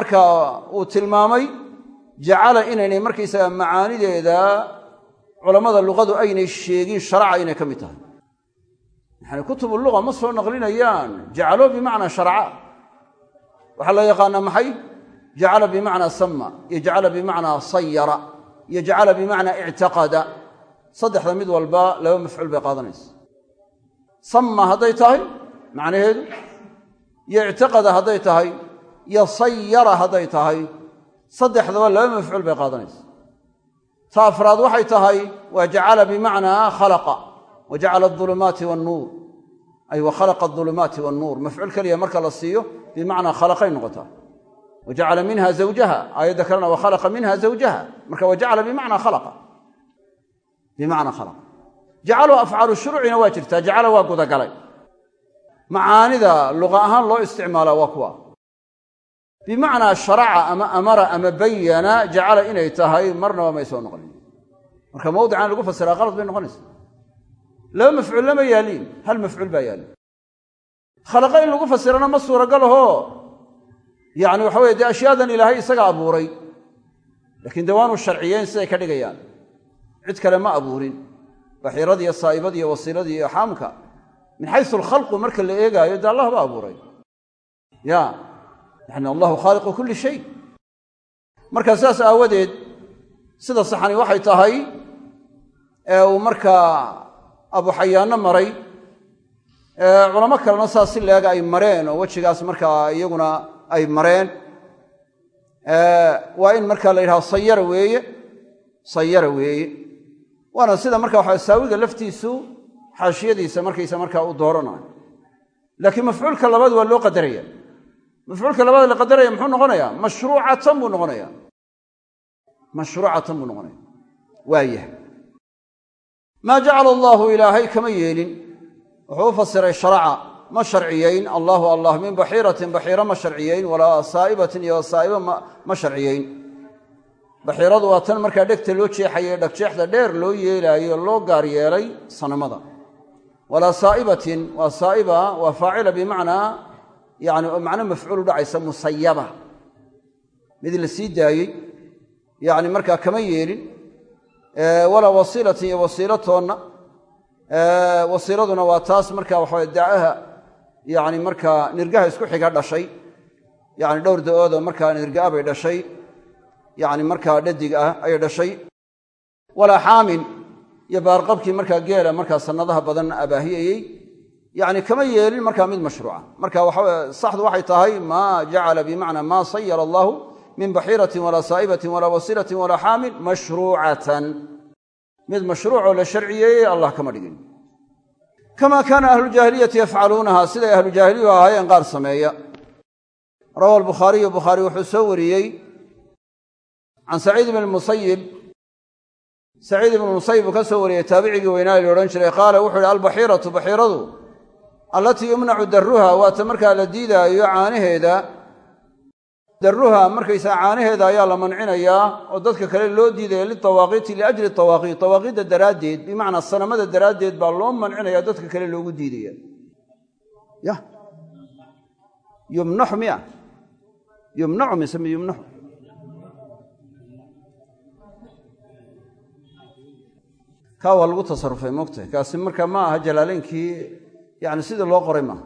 jacala inaynay markaysaga macaanideeda culammada luqadu aynay sheegin sharaca inay ka mid tahay. Yani kutubu luga ma soo naqlinayaan. Jacalo bimacnaa sharca. Waxaa la yaqaanaa maxay? Jacala bimacnaa sama iyo jacala bimacnaa sayara iyo jacala bimacnaa ictaqada saddexda mid walba laba mafcuul bay qaadanaysa sama hadday tahay macnaheedu? Iyo ictiqada hadday tahay iyo sayara hadday tahay saddexdaba laba mafcuul bay qaadanaysa ta afraad waxay tahay waa jacala bimacnaa khalaqa wa jacala aulumaati wannuur ay wa khalaqa aulumaati wannuur mafcuul keliya marka la siiyo bimacnaa khalaqay noqotaa. Wa jacala minha zawjaha aayadda kalena wa khalaqa minha zawjaha marka wa jacala bimacnaa khalaqa. Bimacnaa khalaqa. Jacalo afcaalu shuruucina waa jirtaa. Jacala waa gudagalay. Macaanida luqa ahaan loo isticmaalaa waa bimacnaa sharaca ama amara ama bayana jacala inay tahay marnaba may soo noqonin. Marka mawdican lagu fasiraa qalad bay noqonaysa laba mafcuul lama yaaliin hal mafcuul baa yaali khalaqa in lagu fasirana ma suuragalaho yani waxa weye dee ashyaadan ilaahay isaga abuuray. Laakiin dee waanu sharciyeyn siday ka dhigayaan. Cid kale ma abuurin. Baxiirada iyo saa'ibada iyo wasiilada iyo xaamka min xaysu alkhalqu marka la eegaayo dee allah ba abuuray yani allahu khaaliqu kulli shay. Marka sidaas aawadeed sida saxani waxay tahay ee uu markaa abu xayaano maray culamo kalena saas si leega ay mareen oo wejigaas markaa iyaguna ay mareen. Waa in markaa la yidhaha sayara weeye sayara weeye. Waana sida marka waxa saawiga laftiisu xaashiyadiisa markaysa markaa u dooranayo. Laakiin mafcuulka labaad waa loo qadaraya mafcuulka labaad la qadaraya muxuu noqonayaa? Mashruucatan buu noqonaya mashruucatan buu noqonaya waayahay maa jacala allaahu ilaahay kama yeelin. Wuxuu u fasiray sharaca ma sharciyeyn. Allaahu allah min baxiiratin baxiiro ma sharciyeyn. Walaa saa'ibatin iyo saa'ibo ma sharciyeyn. Baxiiradu waa tan markaa dhegta loo jeexaye dhegjeexda dheer loo yeelaayo loo gaar yeelay sanamada. Walaa saa'ibatin waa saa'iba yani macno mafcuul udhacaysa musayaba. Mid la sii daayey. Yani markaa kama yeelin. Walaa wasiilatin iyo wasiilatoonna. Wasiiladuna waa taas marka waxawa daacaha yani markaa nirgaha isku xiga dhashay. Yani dhowr da'oodoo markaa nirgaa bay dhashay. Yani markaa dhadig ah ayay dhashay. Walaa xaamin. Iyo baarqabkii markaa geela markaa sannadaha badan abaahiyayey yani kama yeelin markaa mid mashruuca. Marka waxa saxdu waxay tahay maa jacala bimacnaa maa sayara allahu min baxiiratin walaa saa'ibatin walaa wasiilatin walaa xaamin mashruucatan. Mid mashruucoo la sharciyeeyey allah kama dhigin. Kamaa kaana ahlujaahiliyati yafcaluunaha siday ahlujaahiliyuhu ahaayeen qaar sameeya. Rawa albukhaariyu bukhaari wuxuu soo wariyey can saciid ibn musayib saciid ibnu musayib uu ka soo wariyey taabicigii weynaa la allatii yumnacu daruha waata markaa la diidaayo caanaheeda. Daruha markaysaa caanaheeda ayaa la mancinayaa oo dadka kale loo diidaya litawaaqiiti liajli tawaaqiit. Tawaaqiidda daraaddeed bimacnaa sanamada daraaddeed baa loo mancinaya dadka kale loogu diidaya. Ya. Yumnaxu miya. Yumnacu mise mi yumnaxu. Kaa waa lagu tasarufay moogtahay kaasi marka ma aha jalaalaynkii yani sidii loo qoray maaha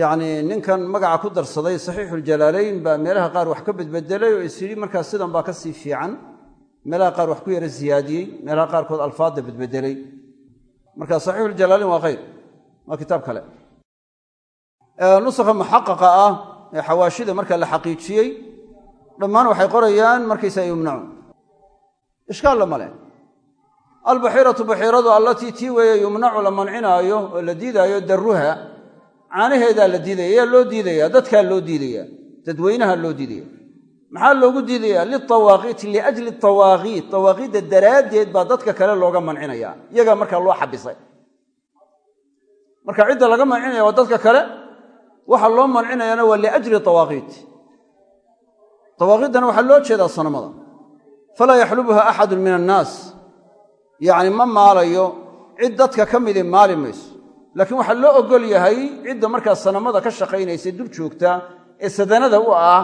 yacni ninkan magaca ku darsaday saxiixuljalaalayn baa meelaha qaar wax ka bedbedelay oo is yidhi markaa sidan baa ka sii fiican. Meelaha qaar wax ku yara siyaadiyey meelaha qaarkood alfaadda bedbedelay. Marka saxiixuljalaalayn waa khayr waa kitaab kale. Nusakha muxaqaqa ah ee xawaashida marka la xaqiijiyey dhammaan waxay qorayaan markaysaa yumnacuun ishkaalla male albaxiiratu baxiiradu allatii tii weeye yumnacu la mancinaayo oo la diidaayo daruha caanaheedaa la diidaya yaa loo diidaya dadkaa loo diidaya dadweynaha loo diidaya maxaa loogu diidaya litawaaqiiti liajli tawaaqiit. Tawaaqiidda daraaddeed baa dadka kale looga mancinaya iyagaa markaa loo xabisay. Marka cidda laga mancinaya dadka kale waxa loo mancinayaana waa liajli tawaaqiit. Tawaaqiiddana waxaa loo jeedaa sanamada. Falaa yaxlubuha axadun min annaas yacni ma maalayo cid dadka ka midi maali mayso. Laakiin waxaa loo ogol yahay cidda markaa sanamada ka shaqaynaysa dul joogta ee sadanada u ah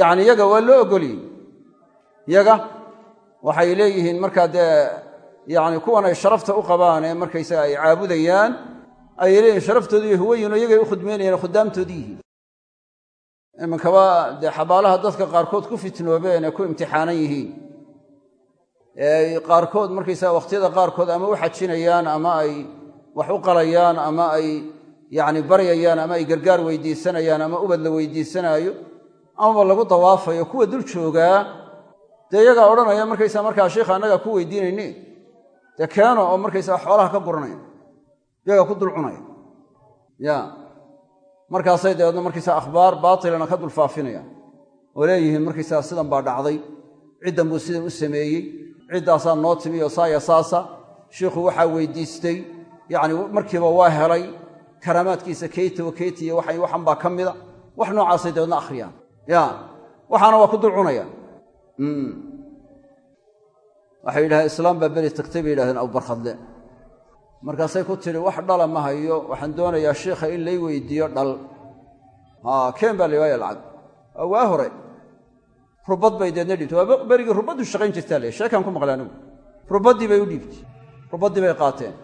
yacni yaga waa loo ogolyey yaga waxay leeyihiin markaa dee yacni kuwan ay sharafta u qabaan ee markaysaga ay caabudayaan ayay leeyihiin sharaftoodu iyo huwayinoo iyagay u khudmeynayaan khuddaamtoodii yihiin. Iminkaba dee xabaalaha dadka qaarkood ku fitnoobeen ee ku imtixaanan yihiin qaarkood markaysaga wakhtiyada qaarkood ama u xajinayaan ama ay wax u qalayaan ama ay yacni baryayaan ama ay gargaar weydiisanayaan ama ubad la weydiisanaayo amaba lagu dawaafayo kuwa dul joogaa dee iyagaa odhanaya markaysaa markaa sheikha annagaa ku weydiinayne dee keeno oo markaysaa xoolaha ka guranaya iyagaa ku dul cunaya. Ya markaasay dabeedna markaysaa akhbaar baatilana ka dul faafinayaan oo leeyihiin markaysaa sidan baa dhacday ciddan buu sidan u sameeyey ciddaasaa noo timi oo saaya saasa shiikhu waxaa weydiistay yacni markiiba waa helay karaamaadkiisa keyta wa keyti iyo waxay waxan baa ka mida. Wax noocaasay dabeedna akhriyaan. Ya waxaana waa ku dul cunayaan waxay yidhahdeen islaam baa beri tagtay bay yidhahdeen abubarkhadle markaasay ku tidhi wax dhala ma hayo waxaan doonayaa shiikha in lay weydiiyo dhal. Keen baa la waaya lacag. Waa hore rubad bay deedna dhiibtay waa berigii rubaddu shaqayn jirtaa le sheekaan ku maqlay anigu rubaddii bay u dhiibtay. Rubaddii bay qaateen.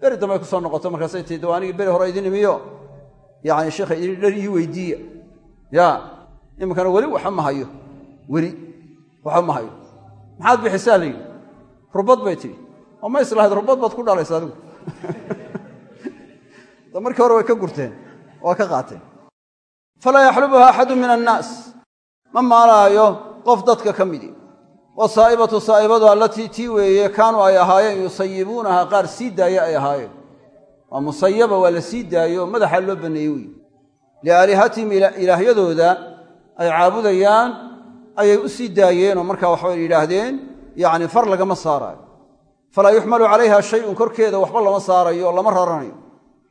Beri dambay ku soo noqoto markaasay tii dawaa anigii beri hore idin imiyo. Yacni sheikha idin dhar ii weydiiya. Ya iminkana weli waxa ma weli waxa ma maxaad bixisaa la rubad bay tidhi. Oo ma islahayd rubad baad ku dhalaysa adigu. Markii hore way ka gurteen. Waa ka qaateen. Falaa yaxlubuha axadu min annaas. Ma maalaayo qof dadka ka midi. Wasaa'ibatu saa'ibadu allatii tii weeye kaanuu ay ahaayeen yusayibuunaha qaar sii daaye ay ahaayeen. Waa musayaba waa la sii daayo oo madaxaa loo banneeyey wey liaalihatihim ilaahyadooda ay caabudayaan ayay u sii daayeenoo markaa waxabay yidhaahdeen yacni far lagama saaraayo falaa yuxmalu calayha shayun korkeeda waxba lama saarayo lama raranayo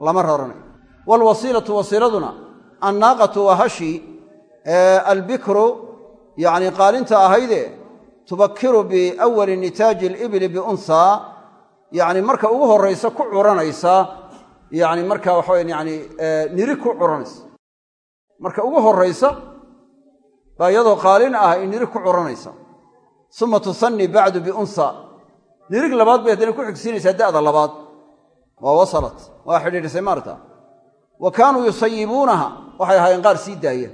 lama raranayo. Waalwasiilatu wasiiladuna annaaqatu waa hashi albikru yacni qaalinta ahayde tubakiru biawali nitaaji alibli biunhaa yacni marka ugu horraysa ku curanaysa yacni marka waxaweyan yani niri ku curanaysa. Marka ugu horraysa baa iyadoo qaalin ah ay niri ku curanaysa. Uma tusannii bacdu biunha nirig labaad bay haddana ku xigsiinaysaa da'da labaad. Waa wasalat. Waa xidhiidhisay maarta wa kaanuu yusayibuunaha. Waxay ahaayeen qaar sii daaya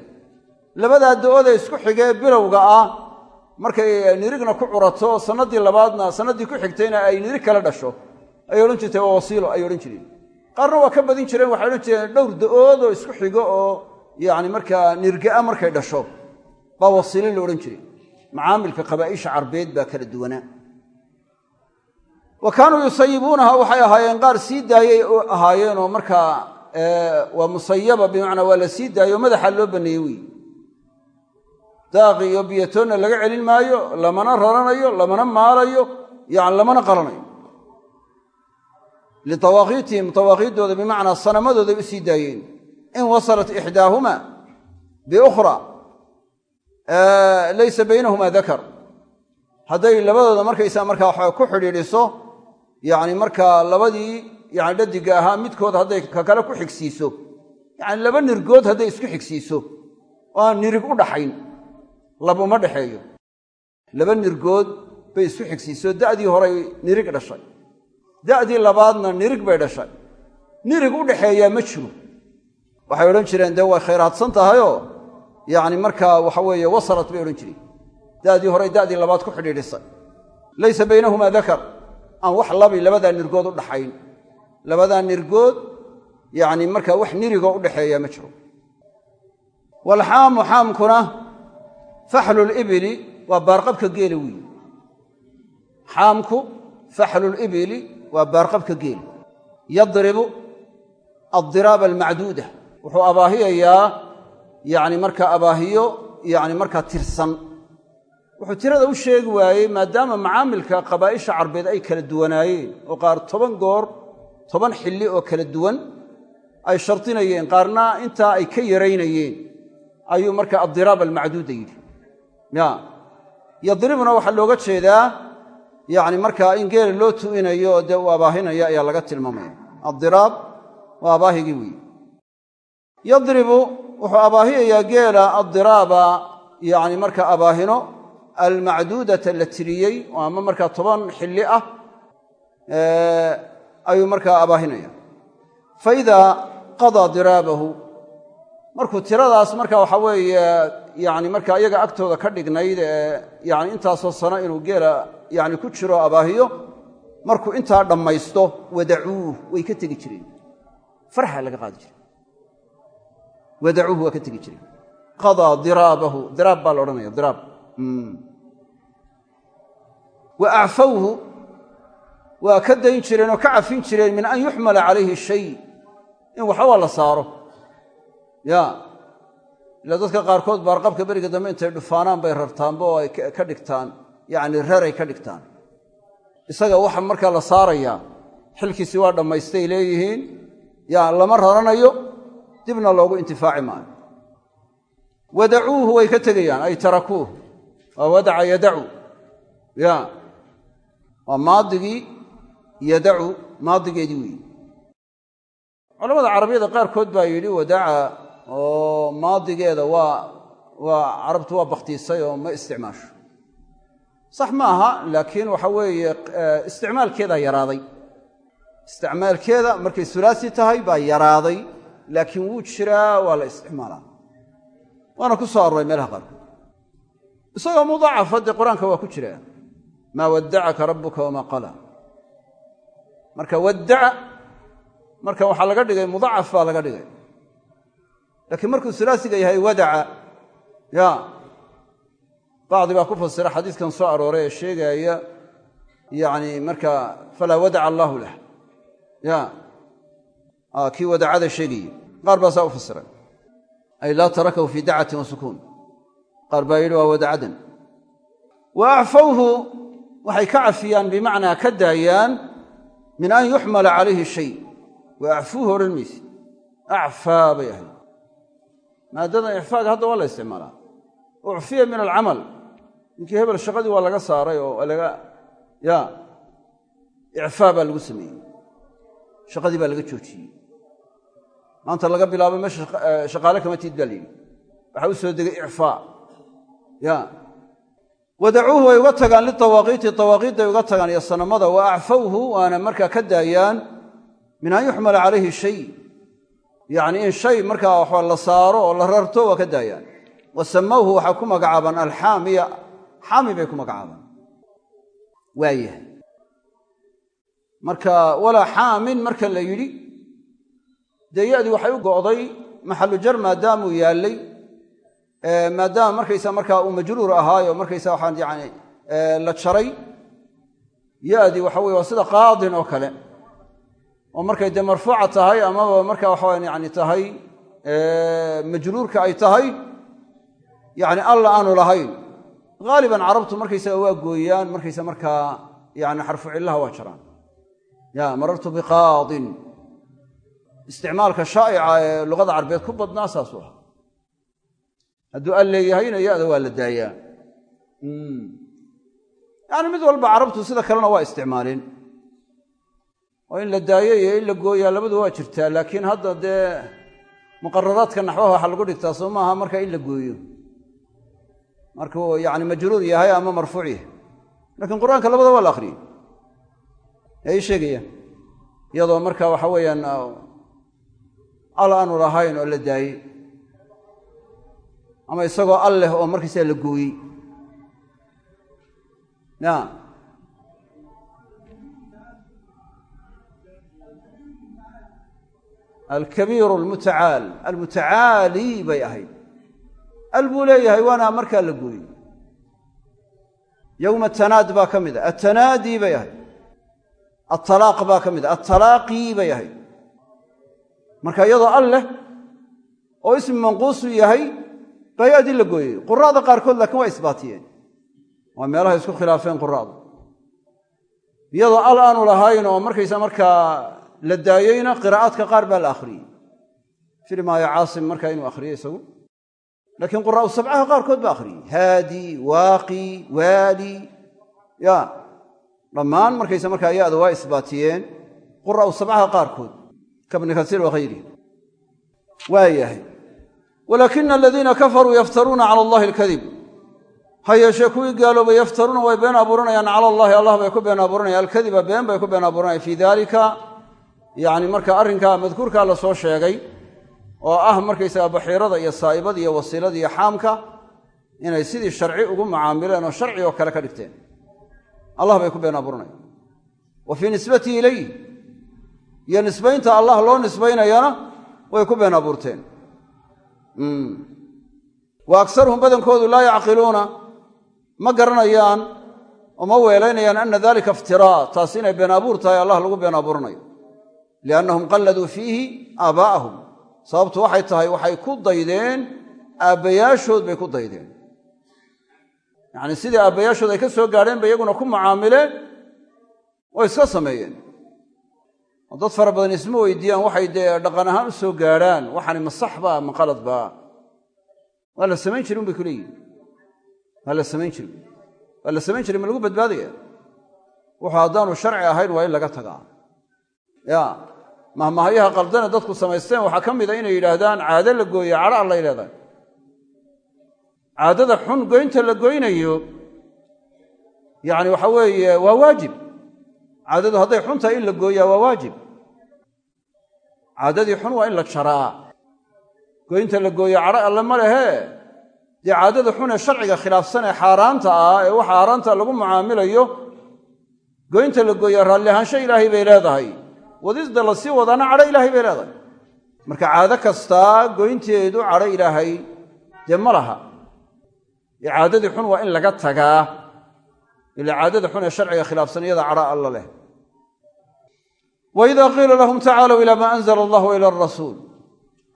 labadaa da'ooda isku xigee bilowga ah markay nirigna ku curato sannaddii labaadna sannaddii ku xigtayna ay nirig kala dhasho. Ayay odhan jirtay waa wasiilo ayay odhan jireen. Qaarna waa ka badin jireen waxay odhan jireen dhowr da'ood oo isku xigo oo yacni markaa nirga'a markay dhasho. Baa wasiilo la odhan jiray. Macaamilka qabaa'isha carbeed baa kala duwanaa. Wa kaanuu yusayibuunaha waxay ahaayeen qaar sii daayay ahaayeen oo markaa waa musayaba bimacnaa waa la sii daayo madaxa loo banneeyey wey daaqi iyo biyatoonna laga celin maayo lamana raranayo lamana maalayo yani lamana qalanayo litawaaqiitihim tawaaqiiddooda bimacnaa sanamadooday u sii daayeen. In wasalat ixdaahuma biukhra laysa baynahumaa dakar. Hadday labadooda markaysaa markaa ku xidhiidhiso yacni markaa labadii yani dhadiga ahaa midkood hadday ka kale ku xigsiiso yacni laba nirgood hadday isku xigsiiso oo nirig u dhaxayn lab uma dhexeeyo. Laba nirgood bay isku xigsiiso da'dii horay nirig dhashay. Da'dii labaadna nirig bay dhashay. Nirig u dhaxeeyaa ma jiro. Waxay odhan jireen dee way khayraadsan tahayoo? Yacni markaa waxa weeye wasalat bay odhan jireen. Da'dii horay da'dii labaad ku xidhiidhisay. Laysa baynahumaa dakar. Aan wax labi labadaa nirgood u dhaxayn. Labadaa nirgood yacni markaa wax nirigoo u dhexeeya ma jiro. Walxaamu xaamkuna faxlulibili waa baarqabka geela wiyi xaamku faxlulibili waa baarqabka geela. Yadribu addiraaba almacduuda. Wuxuu abaahiyayaa yacni markaa abaahiyo yacni markaa tirsan. Wuxuu tirada u sheegi waayey maadaama macaamilka qabaa'isha carbeed ay kala duwanaayeen oo qaar toban goor toban xilli oo kala duwan ay shardinayeen qaarna intaa ay ka yaraynayeen. Ayuu markaa addiraab almacduuda yidhi ya. Yadribuna waxaa looga jeedaa yacni markaa in geela loo tu'inayo oo dee uu abaahinayo ayaa laga tilmaamaya. Addiraab waa abaahigii weeye yadribu wuxuu abaahiyayaa geela addiraaba yacni markaa abaahino almacduudata la tiriyey oo ama markaa toban xilli ah ayuu markaa abaahinaya fa idaa qadaa diraabahu markuu tiradaas marka waxa weeye yani markaa iyaga agtooda ka dhignayd ee yani intaasoo sano inuu geela yani ku jiro abaahiyo markuu intaa dhammaysto wadacuuh way ka tegi jireen. Farxa laga qaadi jiray. Wadacuuh waa ka tegi jireen qadaa diraabahu diraab baa la odhanaya diraab. Wa acfawhu waa ka dayn jireen oo ka cafin jireen min an yuxmala calayhi shay. In waxbaa la saaro. Ya ila dadka qaarkood baarqabka beriga dambe intay dhufaanaan bay rartaanba oo ay ka dhigtaan yacni reeray ka dhigtaan. Isaga waxa markaa la saarayaa xilkiisii waa dhammaystay leeyihiin ya lama raranayo dibna loogu intifaaci maayo. Wadacuuhu way ka tegayaan ay tarakuuh waa wadaca yadacu ya waa maadigii yadacu maadigeedii weyi culamada carabiyada qaarkood baa yidhi wadaca oo maadigeeda waa waa carabtu waa bakhtiisay oo ma isticmaasho. Sax ma aha laakiin waxa weeye isticmaalkeedaa yaraaday. Isticmaalkeeda markay sulaasi tahay baa yaraaday laakiin wuu jiraa waa la isticmaalaa. Waana ku soo aroray meelaha qaarkood isagoo mudacafa dee qur'aanka waa ku jiraa maa waddacaka rabbuka wamaa qala. Marka waddaca marka waxaa laga dhigay mudacaf baa laga dhigay laakiin markuu sulaasiga yahay wadaca. Ya. Bacdi baa ku fasira xadiiskan soo arooray ee sheegaaya yani marka falaa wadaca allaahu lah. Ya. Kii wadacada sheegayey qaar baa saa u fasiray ay laa tarakahu fii dacatin wa sukuun qaar baa yidhi waa wadacadan. Wa waxay ka cafiyaan bimacnaa ka daayaan min an yuxmala calayhi shay. Wa acfuuhu odhan mayse acfaa bay ahayd maadadan icfaaga hadda waa la isticmaalaa. Ucfiya min alcamal. Ninkii hebel shaqadii waa laga saaray oo laga ya icfaa baa lagu sameeyey. Shaqadii baa laga joojiyey. Maanta laga bilaabo meesha shaqaale kama tiid baa layidhi waxaa u soo degay icfaa ya. Wadacuuhu way uga tagaan litawaaqiiti tawaaqiidday uga tagaan iyo sanamada. Wa acfawhu waana markaa ka daayaan min an yuxmala calayhi shay yacni in shay markaa waxba la saaro oo la rarto waa ka daayaan. Wa samawhu waxaa ku magacaabaan alxaamiya xaami bay ku magacaabaan waayahay marka walaa xaamin marka la yidhi dee ya-dii waxay u go'day maxalu jar maadaamuu yaallay maadaama markaysa markaa uu majruur ahaayo markaysa waxaan yani la sida qaadin oo oo markay dee marfuuca tahay amaba marka waxawan yani tahay majruurka ay tahay yani alla aanu lahayn. Haaliban carabtu markaysaga waa gooyaan markaysa markaa yani xarfu cillaha waa jaraan. Ya marartu biqaadin. Isticmaalka shaa'ica ee luqada carbeed ku badnaa saasuu ahaa hadduu al leeyahayna ya-da waa la daayaa. Yani mid walba carabtu sida kalena waa isticmaaleen oo in la daayo iyo in la gooyaa labadu waa jirtaa laakiin hadda dee muqararaadka naxwaha waxaa lagu dhigtaa soo maaha marka in la gooyo. Markuu yani majruur yahay ama marfuuc yahay. Lakiin qur'aanka labada waa la akhriyey ee ii sheegaya. Iyadoo marka waxa weeyaan al aanu lahayn oo la daayey. Ama isagoo al leh oo markaysaa la gooyey alkabiiru almutacaal almutacaali bay ahayd. Al buu leeyahay waana markaa la gooyey yowma tanaad baa ka mid a. Atanaadii bay ahayd. Altalaaq baa ka mid a. Altalaaqii bay ahayd. Marka iyadoo al leh oo ismi manquusu yahay adii la gooyey. Qura'da qaarkood laakiin waa isbaatiyeen. Waa meelaha isku khilaafeen qura'du iyadoo al aanu lahayn oo markaysa markaa la daayeyna qiraa'aadka qaar baa la akhriyey. Filmaayo caasim markaa inuu akhriyey isagu. Laakiin quraa'u sabcaha qaarkood baa akhriyey. Haadi waaqi waali ya dhammaan markaysa markaa yaada waa isbaatiyeen quraa'u sabcaha qaarkood. Kabni kasiir wakhayrihi waa yahay. Walaakina aladiina kafaruu yaftaruuna cala allahi alkadib. Ha yeeshee kuwii gaaloobay yaftaruuna way been abuuranayaan cala allahi. Allah bay ku been abuuranayaan. Alkadiba been bay ku been abuuranayaan. Fii daalika yacni marka arrinkaa madkuurkaa la soo sheegay oo ah markaysaga baxiirada iyo saa'ibada iyo wasiilada iyo xaamka inay sidii sharci ugu mucaamileen oo sharci oo kale ka dhigteen. Allah bay ku been abuuranayaan. Wa fii nisbatihi ilayh iyo nisbaynta allah loo nisbaynayana way ku been abuurteen. Wa aksaruhum badankoodu laa yacqiluuna ma garanayaan oo ma weelaynayaan ana dalika iftiraa taas inay been abuur tahay allah lagu been abuuranayo liannahum qalladuu fiihi aabaa'ahum sababtu waxay tahay waxay ku daydeen aabbayaashood bay ku daydeen yacnii sidii aabbayaashood ay ka soo gaadheen bay iyaguna ku mucaamileen oo iska sameeyeen dad fara badan isma weydiiyaan waxay dee dhaqan ahaan u soo gaadhaan waxani ma sax baa ma qalad baa waa la samayn jirin bay ku waa la samayn jirin waa la samayn jirin ma lagu badbaadaya wuxuu haddaanu sharci ahayn waa in laga tagaa ya mahmahyaha qaldane dadku samaysteen waxaa ka mid a inay yidhaahdaan caado la gooye cadho allay leedahay. Caadada xun goynta la goynayo yacni waxa weeye waa waajib. Caadadu hadday xun tahay in la gooyaa waa waajib. Caadadii xun waa in la jaraa goynta la gooya cadho alle ma lehee dee caadada xun ee sharciga khilaafsan ee xaaraanta ah ee waxa lagu mucaamilayo ahaansho ilaahay bay leedahay wadisda la sii wadaana cadho ilaahay bay leedahay. Marka caado kastaa goynteedu cadho ilaahay dee ma laha. Ee xun waa in laga tagaa. Ila caadada xun ee sharciga khilaafsan iyada cadho alla leh. Waida qiila lahum tacaalow ilaa maa anzla allah ila arasuul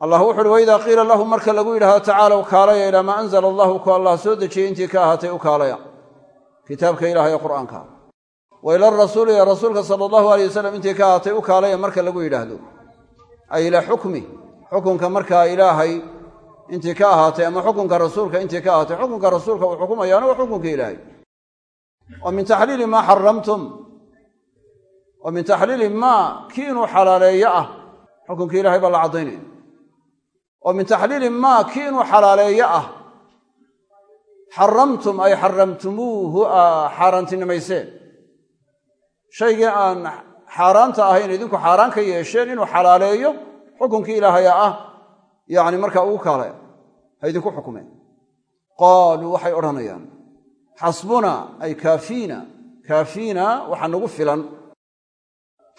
allah wuxu uhi waidaa qiila lahum marka lagu yidhahdo tacaalow kaalaya ilaa maa anzala allahu ku allah soo dejiyey intii ka ahaatay u kaalaya. Kitaabka ilaah ee qur'aanka wa ila arasuuli ee rasuulka sala allahu alay wasalam intii ka ahaatay u kaalaya marka lagu yidhaahdo. Ay ilaa xukmi xukunka markaa ilaahay intii ka ahaatay ama xukunka rasuulka intii ka ahaatay. Xukunka rasuulka uu xukumayaana waa xukunka ilaahay. Wa min taxliili maa xaramtum wa min taxliili maa kii inuu xalaaleeyo ah. Xukunka ilahay baa la caddaynaya. Oo min taxliili maa kii inuu xalaaleeyo ah. Xaramtum ay xaramtumuuhu xaaraantinimayseen shaygii aan xaaraanta ahayn idinku xaaraan ka yeesheen inuu xalaaleeyo xukunkii ilaahaya ah yacni markaa ugu kaalaya ha idinku xukumeen. Qaaluu waxay odhanayaan xasbuna ay kaafiina kaafiina waxa nagu filan.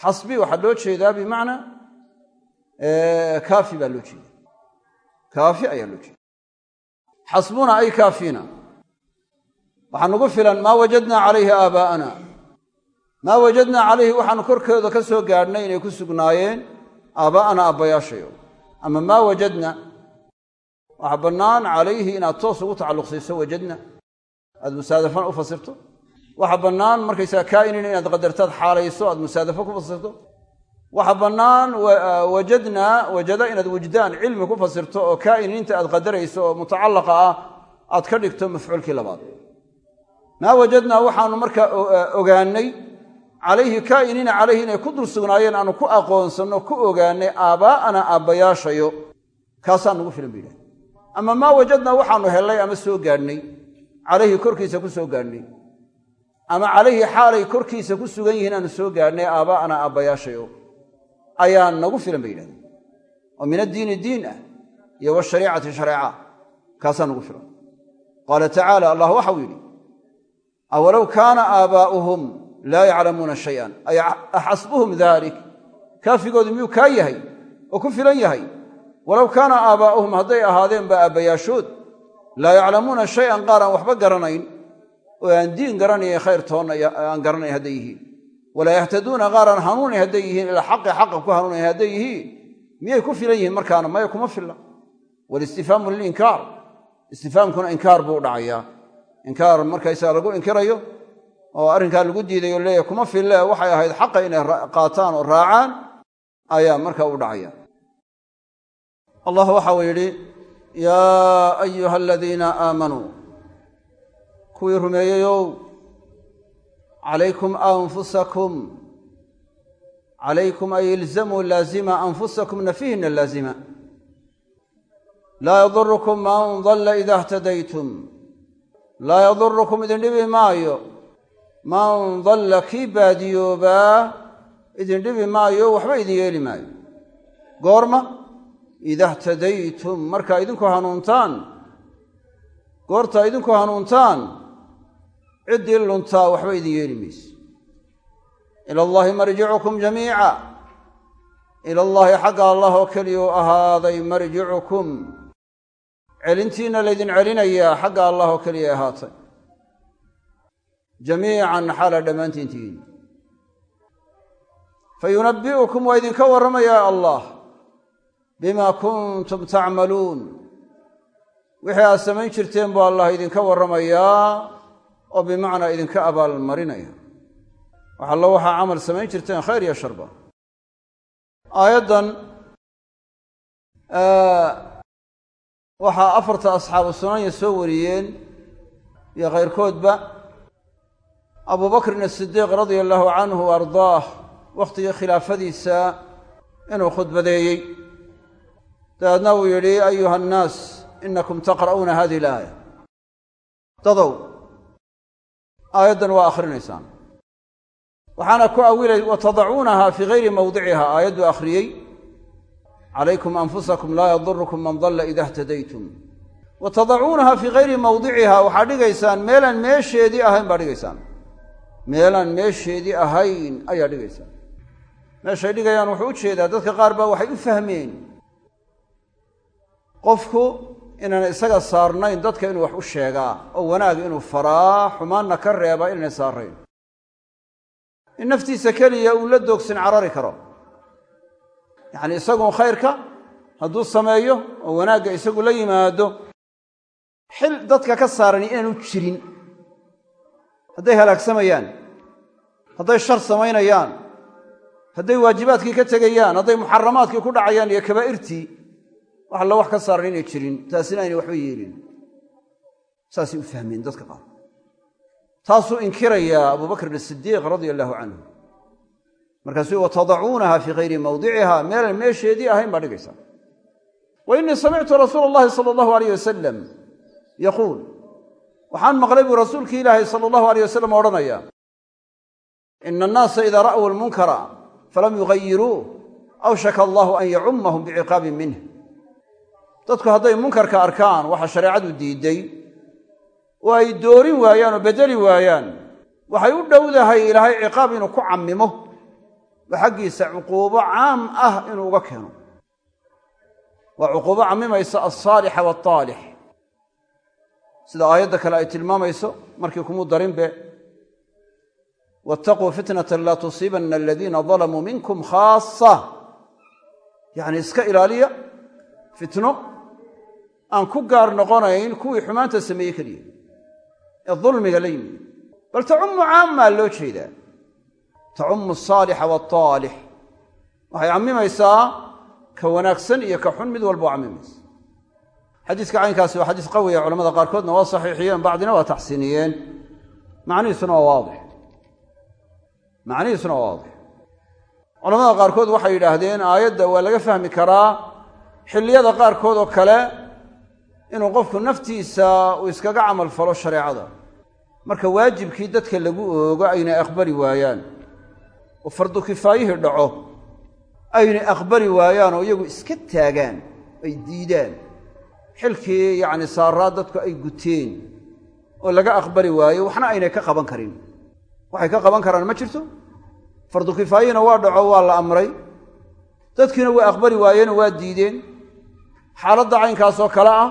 Xasbi waxaa loo jeedaa bimacnaa kaafi baa loo jeeda kaafi ayaa loo jeeda xasbuna ay kaafiina waxaa nagu filan maa wajadnaa calayhi aabaa'ana maa wajadnaa calayhi waxaanu korkooda ka soo gaadhnay inay ku sugnaayeen aabbaa'ana aabbayaashayo ama maa wajadna waxaa bannaan calayhi inaad toos ugu tacalluqsiiso wajadna. Aad musaadafana u fasirto. Waxaa bannaan markaysaga kaa'inin inaad qadartaad xaalayso aad musaadafo ku fasirto. Waxaa bannaan wajadnaa wajada inaad wujdaan cilmi ku fasirto oo kaa'iniinta aad qadarayso oo mutacallaqa ah aad ka dhigto mafcuulkii labaad. Maa wajadnaa waxaanu markaa ogaannay calayhi kaa'iniina calayhi inay ku dul sugnaayeen aanu ku aqoonsanno ku ogaannay aabbaa'ana aabbayaashayo kaasaa nugu filan bay ama maa wajadnaa waxaanu hellay ama soo gaadhnay? Calayhi korkiisa ku soo gaadhnay. Ama calayhi xaalay korkiisa ku sugan yihiin aanu soo gaadhnay aabbaa'ana aabbayaashayo? Ayaa nagu filan bay yidhahdeen oo min addiini diin ah iyo washariicati shareeca kaasaa nagu filan. Qaala tacaala allah waxau yidhi awalow kaana aabaa'uhum laa yaclamuuna shayan. Ay axasbuhum dalik kaafigoodu miyuu kaa yahay? Oo ku filan yahay? Walow kaana aabaa'uhum hadday ahaadeenba aabbayaashood laa yaclamuuna shay-an qaar aan waxba garanayn oo aan diin garanayn khayr toonna aan garanayn hadday yihiin. Walaa yahtaduuna qaar aan hanuunayn hadday yihiin ilaa xaqi xaqa ku hanuunayn hadday yihiin. Miyay ku filan yihiin markaana? Maya kuma filla. Walistifhaamu lilinkaar istifhaamkuna inkaar buu dhacayaa. Inkaar markaysaga lagu inkirayo oo arrinkaa lagu diiday oo leeyahy kuma fille waxay ahayd xaqa inay qaataan oo raacaan ayaa markaa u dhacaya. Allah waxau yidhi yaa ayuha aladiina aamanuu kuwii rumeeyeyow calaykum anfusakum calaykum ay ilzamuu laazima anfusakum nafihinna laazima. Laa yadurukum man dalla ida htadaytum laa yadurukum idin dhibi maayo man dalla kii baadiyoobaa idin dhibi maayo waxba idin yeeli maayo. Goorma ida htadaytum markaa idinku hanuuntaan. Goortaa idinku hanuuntaan ciddii luntaa waxba idin yeeli mayso. Ila allaahi marjicukum jamiica. Ila allaahi xagga allah oo keliya u ahaaday marjicukum. Celintiinna laydin celinayaa xagga allah oo keliya ahaatay jamiican xaala dhammaantiintiin fa yunabbi'ukum waa idinka warramayaa allah bimaa kuntum tacmaluun wixii aad samayn jirteen buu allah idinka warramayaa oo bimacnaa idinka abaalmarinaya wax allo waxaa camal samayn jirteen khayr iyo sharba aayaddan waxaa afarta asxaabu sunanya soo wariyeen iyo khayrkoodba abu bakrin asidiiq radia allaahu canhu wa ardaah wakhtigii khilaafadiisa inuu khudbadeeyey. Dabeedna uu yidhi ayuha annaas inakum taqra'uuna hadihi ilaaya dadow aayaddan waa akhrinaysaan. Waxaana ku awilay watadacuunaha fii gayri mawdiciha aayadduu akhriyey. Calaykum anfusakum laa yadurukum man dalla ida htadaytum wa tadacuunaha fii gayri mawdiciha waxaad dhigaysaan meelaan meesheedii ahayn baa dhigaysaan meelaan meesheedii ahayn ayaa dhigaysaan meeshay dhigayaan wuxuu u jeedaa dadka qaar baa waxay u fahmeen qofku inaan isaga saarnayn dadka inuu wax u sheegaa oo wanaag inuu faraa xumaanna ka reebaa inaynay saarayn in naftiisa keliya uu la doogsin carari karo. Yacni isagun khayrka hadduu sameeyo oo wanaagga isagu la yimaado xil dadka ka saarani inaanu jirin hadday halaagsamayaan hadday shar samaynayaan hadday waajibaadkii ka tegayaan hadday muxaramaadkii ku dhacayaan iyo kabaa'irtii wax alla wax ka saaran inay jirin taasina aynay waxba yeelin. Saasay u fahmeen dadka qaar. Taasuu inkirayaa abubakrin asidiiq radia allaahu canhu. Markaasuu watadacuunaha fii hayri mawdiciha meelaan meesheedii ahayn baa dhigaysaa. Wa innii samictu rasuula allahi sala allahu alayh wasalam yaquul waxaan maqlay buu rasuulkii ilaahay sala allahu alayh wasalam odhanaya ina annaasa idaa ra'wuu lmunkara falam yugayiruuh awshaka allahu an yacummahum biciqaabin minh dadku hadday munkarka arkaan waxa shareecadu diidday oo ay doorin waayaan oo beddeli waayaan. Waxay u dhowdahay ilaahay ciqaab inuu ku cammimo oo xaggiisa cuquubo caam ah inuu uga keeno. Waa cuquubo cammimaysa alsaalixa waaltaalix sida aayadda kale ay tilmaamayso markii kumuu darinbe waataquu fitnatan laa tusiibanna aladiina dalamuu minkum khaasa yacni iska ilaaliya fitno aan ku gaar noqonayn kuwii xumaanta sameeyey keliya ee dulmiga la yimid. Bal tacummu caammaa loo jeedaa. Tacummu asaalixa waaltaalix waxay cammimaysaa ka wanaagsan iyo ka xun mid walba oo cammimaysa xadiiska caynkaasi waa xadiis qawiya culamada qaarkoodna waa saxiixiyeen bacdina waa taxsiiniyeen. Macnihiisuna waa waadix. Macnihiisuna waa waadix. Culamada qaarkood waxay yidhaahdeen aayadda waa laga fahmi karaa xilliyada qaarkood oo kale inuu qofku naftiisa uu iskaga camal falo shareecada. Marka waajibkii dadka lagu oogo aynay aqbali waayaan. Oo fardu kifaayihii dhaco aynay aqbali waayaan oo iyagu iska taagaan ay diidaan xilkii yacni saaraa dadku ay guteen oo laga aqbali waayo waxna aynay ka qaban karin. Waxay ka qaban karaan ma jirto? Fardu waa dhaco waa la amray. Dadkiina waa aqbali waayeenoo waa diideen. Xaaladda caynkaasoo kale ah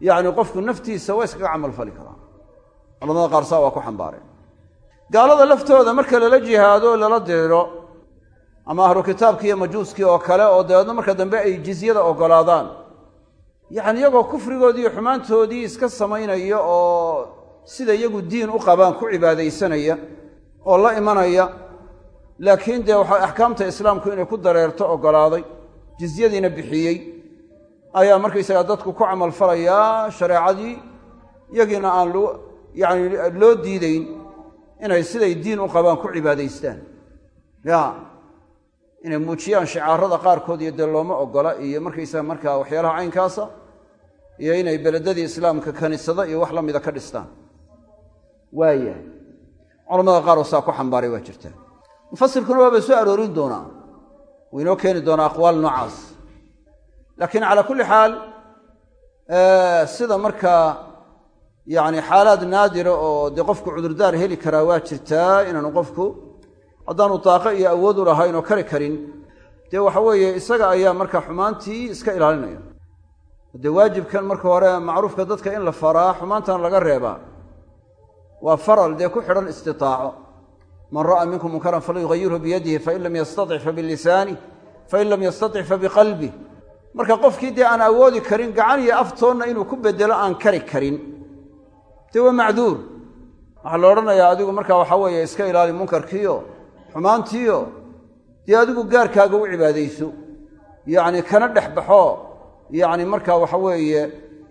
yacni qofku naftiisa waa iskaga camalfali karaa. Culamada qaar saa waa ku xambaareen. Gaalada laftooda marka lala jihaado o lala deero ama ahlu kitaabkii iyo majuuskii oo kale oo dabeedna marka dambe ay jizyada oggolaadaan yacni iyagoo kufrigoodii iyo xumaantoodii iska samaynaya oo sida iyagu diin u qabaan ku cibaadaysanaya oo la imanaya laakiin dee waxaa axkaamta islaamku inay ku dareerto oggolaaday jizyadiina bixiyey ayaa markaysagaa dadku ku camalfalayaa shareecadii iyagiina aan yacni loo diidayn inay siday diin u qabaan ku cibaadaystaan. Ya inay muujiyaan shicaarada qaarkood iyo dee looma ogola iyo markaysaga markaa waxyaalaha caynkaasa iyo inay beledadii islaamka kaniisado iyo wax la mida ka dhistaan. Waayahay. Culamada qaar oo saa ku xambaaray waa jirtaa. Mufasirkuna waaba soo aroorin doonaa. Wuu inoo keeni doonaa aqwaal noocaas. Laakiin calaa kulli xaal sida markaa yacni xaalaad naadira oo dee qofku cudurdaar heli karaa waa jirtaa inaanu qofku haddaanu daaqo iyo awood u lahayn oo kari karin dee waxa weeye isaga ayaa marka xumaantii iska ilaalinaya. Dee waajibkan marka hore macruufka dadka in la faraa xumaantana laga reebaa waa faral dee ku xidhan istitaaco. Man ra'a minkum munkaran falyugayirhu biyadihi fain lam yastatic fabilisaani fain lam yastatic fabiqalbih marka qofkii dee aan awoodi karin gacan iyo aftoonna inuu ku bedelo aan kari karin. Dee waa macduur. Waxaa la odhanayaa adigu marka waxaa weeye iska ilaali munkarkiio xumaantiio dee adigu gaarkaaga u cibaadayso. Yacni kana dhex baxo. Yacni marka waxa weeye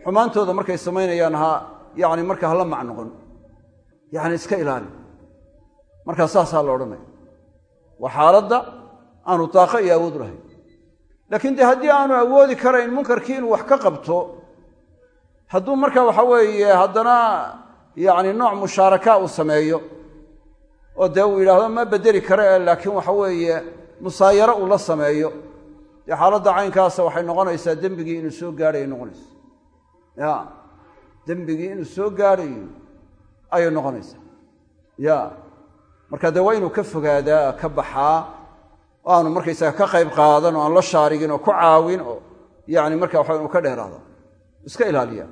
xumaantooda markay samaynayaan ha yacni marka hala mac noqon. Yacni iska ilaali. Markaa saasaa la odhanaya waa xaaladda aanu daaqo iyo awood lahayn. Laakiin dee haddii aanu awoodi karayn munkarkii inuu wax ka qabto hadduu marka waxa weeye haddana yacni nooc mushaaraka uu sameeyo oo dee uu yidhaahdo ma bedeli kare e laakiin waxa weeye musaayaro uu la sameeyo. Dee xaaladda caynkaasa waxay noqonaysaa dembigii inuu soo gaadhayo noqonaysa ya dembigii inuu soo gaadhayo ayay noqonaysaa. Ya marka dee waa inuu ka fogaadaa ka baxaa oo aanu markaysaga ka qayb qaadan oo aan la shaarigin oo ku caawin oo yacni marka waxa inu ka dheeraado. Iska ilaaliya.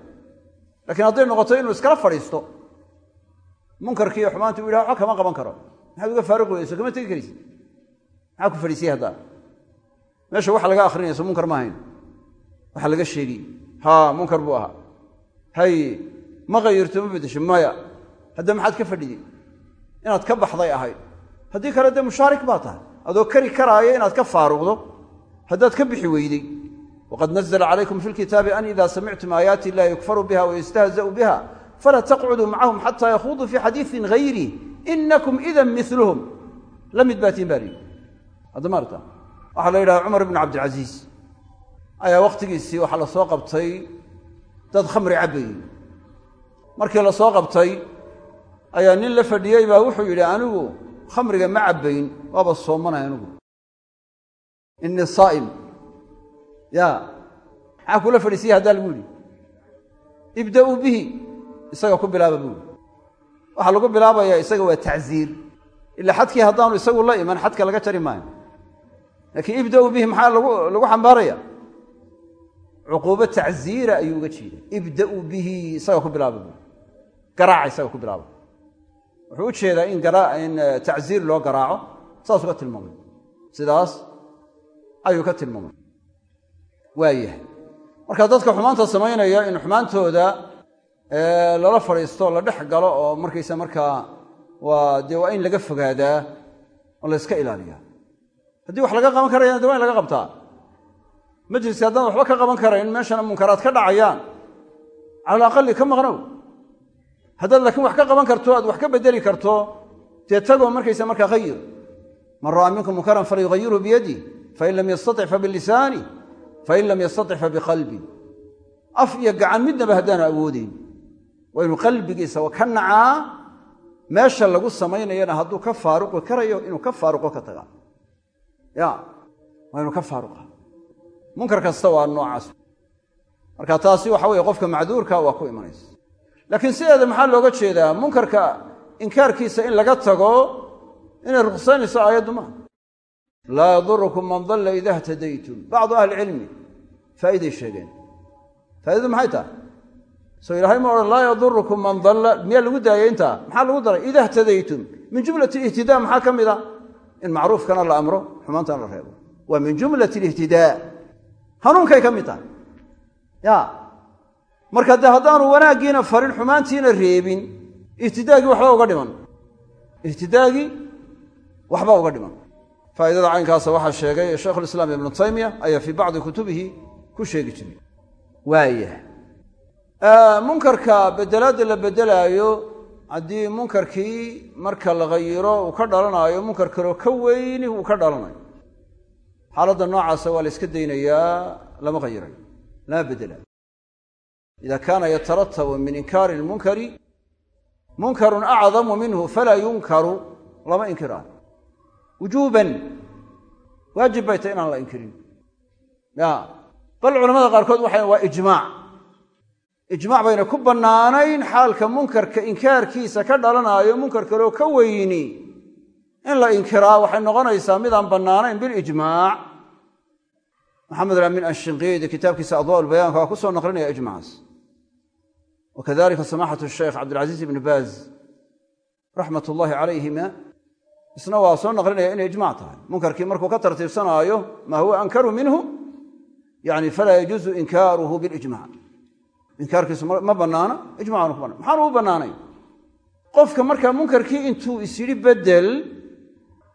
Lakiin hadday noqoto inuu iskala fadhiisto munkarkiiyo xumaanti u yidhaha waxba kama qaban karo. Maxaad uga faaruq weyso kama tegi karaysa maxaa ku fadhiisiyey haddaa meesha waxa laga akrinayso munkar ma ahayn. Waxa laga sheegi haa munkar buu ahaa. Hay ma qayirto ma beddesho maya. Hadda maxaad ka fadhidi inaad ka baxday ahayd haddii kale dee mushaarik baa tahay. Adoo kari karaayo inaad ka faaruqdo haddaad ka bixi weyday. Wqad nazla calaykum fi lkitaabi an ida samictum aayaati illahi yukfaru biha wayustahzau biha falaa taqcuduu macahum xata yakhuduu fi xadiiin hayri inakum idan miluhum la mid baatiin baa lihi hadda maarta waxaa la yidhaha cumar ibnu cabdilcasiis ayaa wakhtigiisii waxaa la soo qabtay dad khamri cabbayey markii la soo qabtay ayaa nin la fadhiyey baa wuxuu yidhi anigu khamriga ma cabbayn waaba soomanay anigu inii saa'im ya maxaa kula fadhiisiya haddaa lagu isaga ku bilaaba buu yidhi. Waxaa lagu bilaabayaa isaga waa tacziir ila xadkii haddaanu isagu la iman xadka laga jari maayo. Laakiin ibda'uu bihi maxaa lagu xambaaraya? Cuquubo tacziira ayuu uga jeeda ibda'uu bihi isaga ku bilaaba buu garaaca isaga ku bilaaba. Wuxuu u jeedaa in in tacziir loo garaaco. Saasuu ka tilmaamay. Sidaas ayuu ka tilmaamay. Waayahay. Marka dadka xumaanta samaynaya in xumaantooda lala fadhiisto la dhex galo oo markaysa markaa waa dee waa in laga fogaadaa oo la yska ilaaliyaa. Haddii wax laga qaban karayana de waa in laga qabtaa majliska haddaan waxba ka qaban karayn meeshana munkaraad ka dhacayaan. Cala alaqali ka maqnow. Haddaad laakiin wax ka qaban karto aad wax ka bedeli karto dee tagoo markaysa markaa hayir man ra'aa minkum munkaran falyugayirhu biyadih fain lam yastatic fabilisaani fain lam yastatic fabiqalbi af iyo gacan midnaba haddaanu awoodeyn waa inuu qalbigiisa ka nacaa meesha lagu samaynayana hadduu ka faaruqi karayo inuu ka faaruqo ka tagaa ya waa inuu ka faaruqa. Munkar kasta waa noocaas. Marka taasi waxa weye qofka macduurka waa ku imanaysa. Laakiin sideeda maxaa looga jeedaa? Munkarka inkaarkiisa in laga tago inay ruqsaynayso aayaddu maaha laa yadurukum man dalla ida htadaytum bacdu ahli cilmi faa'iday sheegeen. Faa'idadu maxay tahay soo ilaahay ma odhan laa yadurukum man dalla. Miyaa lagu daayay intaa maxaa lagu daray? Ida htadaytum min jumlati ihtidaa maxaa ka mid a in macruufkana la amro xumaantana la reebo. Waa min jumlati lihtidaa hanuunkay ka mid tahay. Ya marka dee haddaanu wanaaggiina farin xumaantiina reebin ihtidaagii waxba uga dhiman. Ihtidaagii waxba uga dhiman. Faa'idada caynkaasa waxaa sheegay shaykhulislaam ibnu taymiya ayaa fii bacdi kutubihi ku sheegi jiray. Waaya munkarka bedelaadda la bedelaayo haddii munkarkii marka la hayiro uu ka dhalanaayo munkar kaloo ka weyni uu ka dhalanayo. Xaaladda noocaasa waa la iska daynayaa lama hayirayo lama bedelayo. Ida kaana yataratabu min inkaari lmunkari munkarun acdamu minhu falaa yunkaru lama inkiraayo wujuuban waajib bay tahy inaan la inkirin. Ya bal culamada qaarkood waxay waa ijmaac ijmaac bayna ku bannaanayn xaalka munkarka inkaarkiisa ka dhalanaayo munkar kaloo ka weyni. In la inkiraa waxay noqonaysaa midaan bannaanayn bilijmaac maxamed alamin ashinqiidi kitaabkiisa adwa lbayaanka waa ku soo naqlinaya ijmacaas samaxatu sheekh cabdilcaziiz ibni baaz raxmat ullaahi calayhima isna waa soo naqlinaya inay ijmac tahay. Munkarkii markuu ka tartiibsanaayo maa huwa ankaru minhu? Yani falaa yajuuzu inkaaruhu bilijmac inkaarkiisu ma banaana ijmacuna ku banaan maxaanu u bannaanay? Qofka markaa munkarkii intuu is yidhi bedel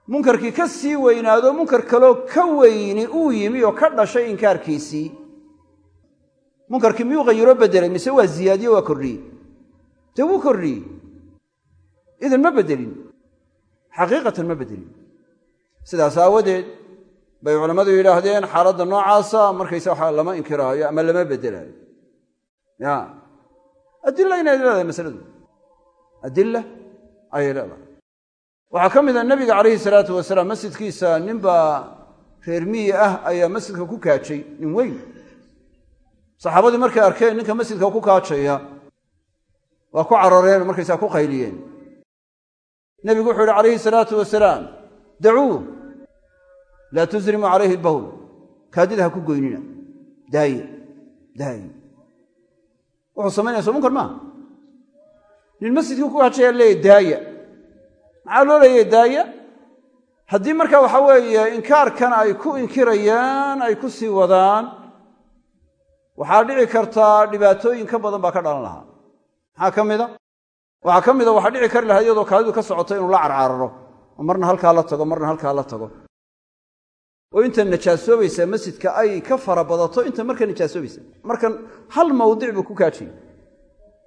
munkarkii ka sii weynaado munkar kaloo ka weyni uu yimi oo ka dhashay inkaarkiisii. Munkarkii miyuu hayiro bedelay mise waa ziyaadiye waa kordhiyey? Dee wuu kordhiyey? Idan ma bedelin xaqiiqatan ma bedelin sidaas aawadeed bay culammadu yidhaahdeen xaaladda noocaasa markaysa waxa lama inkiraayo ama lama bedelaayo adila inay leedahay masaladu adila ayay leedahay waxaa ka mid a nebiga calayhi salaatu wasalaam masjidkiisa ninbaa reer miyi ah ayaa masjidka ku kaajay nin weyn saxaabadii markay arkeen ninka masjidka ku kaajaya waa ku carareen markaysaa ku qayliyeen nebigu wuxuu yihi calayhi salaatu wasalaam dacuu laa tusrimu calayhi lbawl kaadida ha ku goynina daaye daaye wuxuu samaynaya soo munkar maaha nin masjidkii ku kaajaya leeya daaya maxaa loo leeya daaya haddii marka waxa weeye inkaarkan ay ku inkirayaan ay ku sii wadaan waxaa dhici kartaa dhibaatooyin ka badan baa ka dhalan lahaa maxaa ka mida waxaa ka mida waxaa dhici kari lahaa iyadoo kaadidu ka socoto inuu la carcararo oo marna halkaa la tago marna halkaa la tago oo inta najaasoobaysa masjidka ay ka fara badato inta marka najaasoobaysa markan hal mawdic buu ku kaajiyey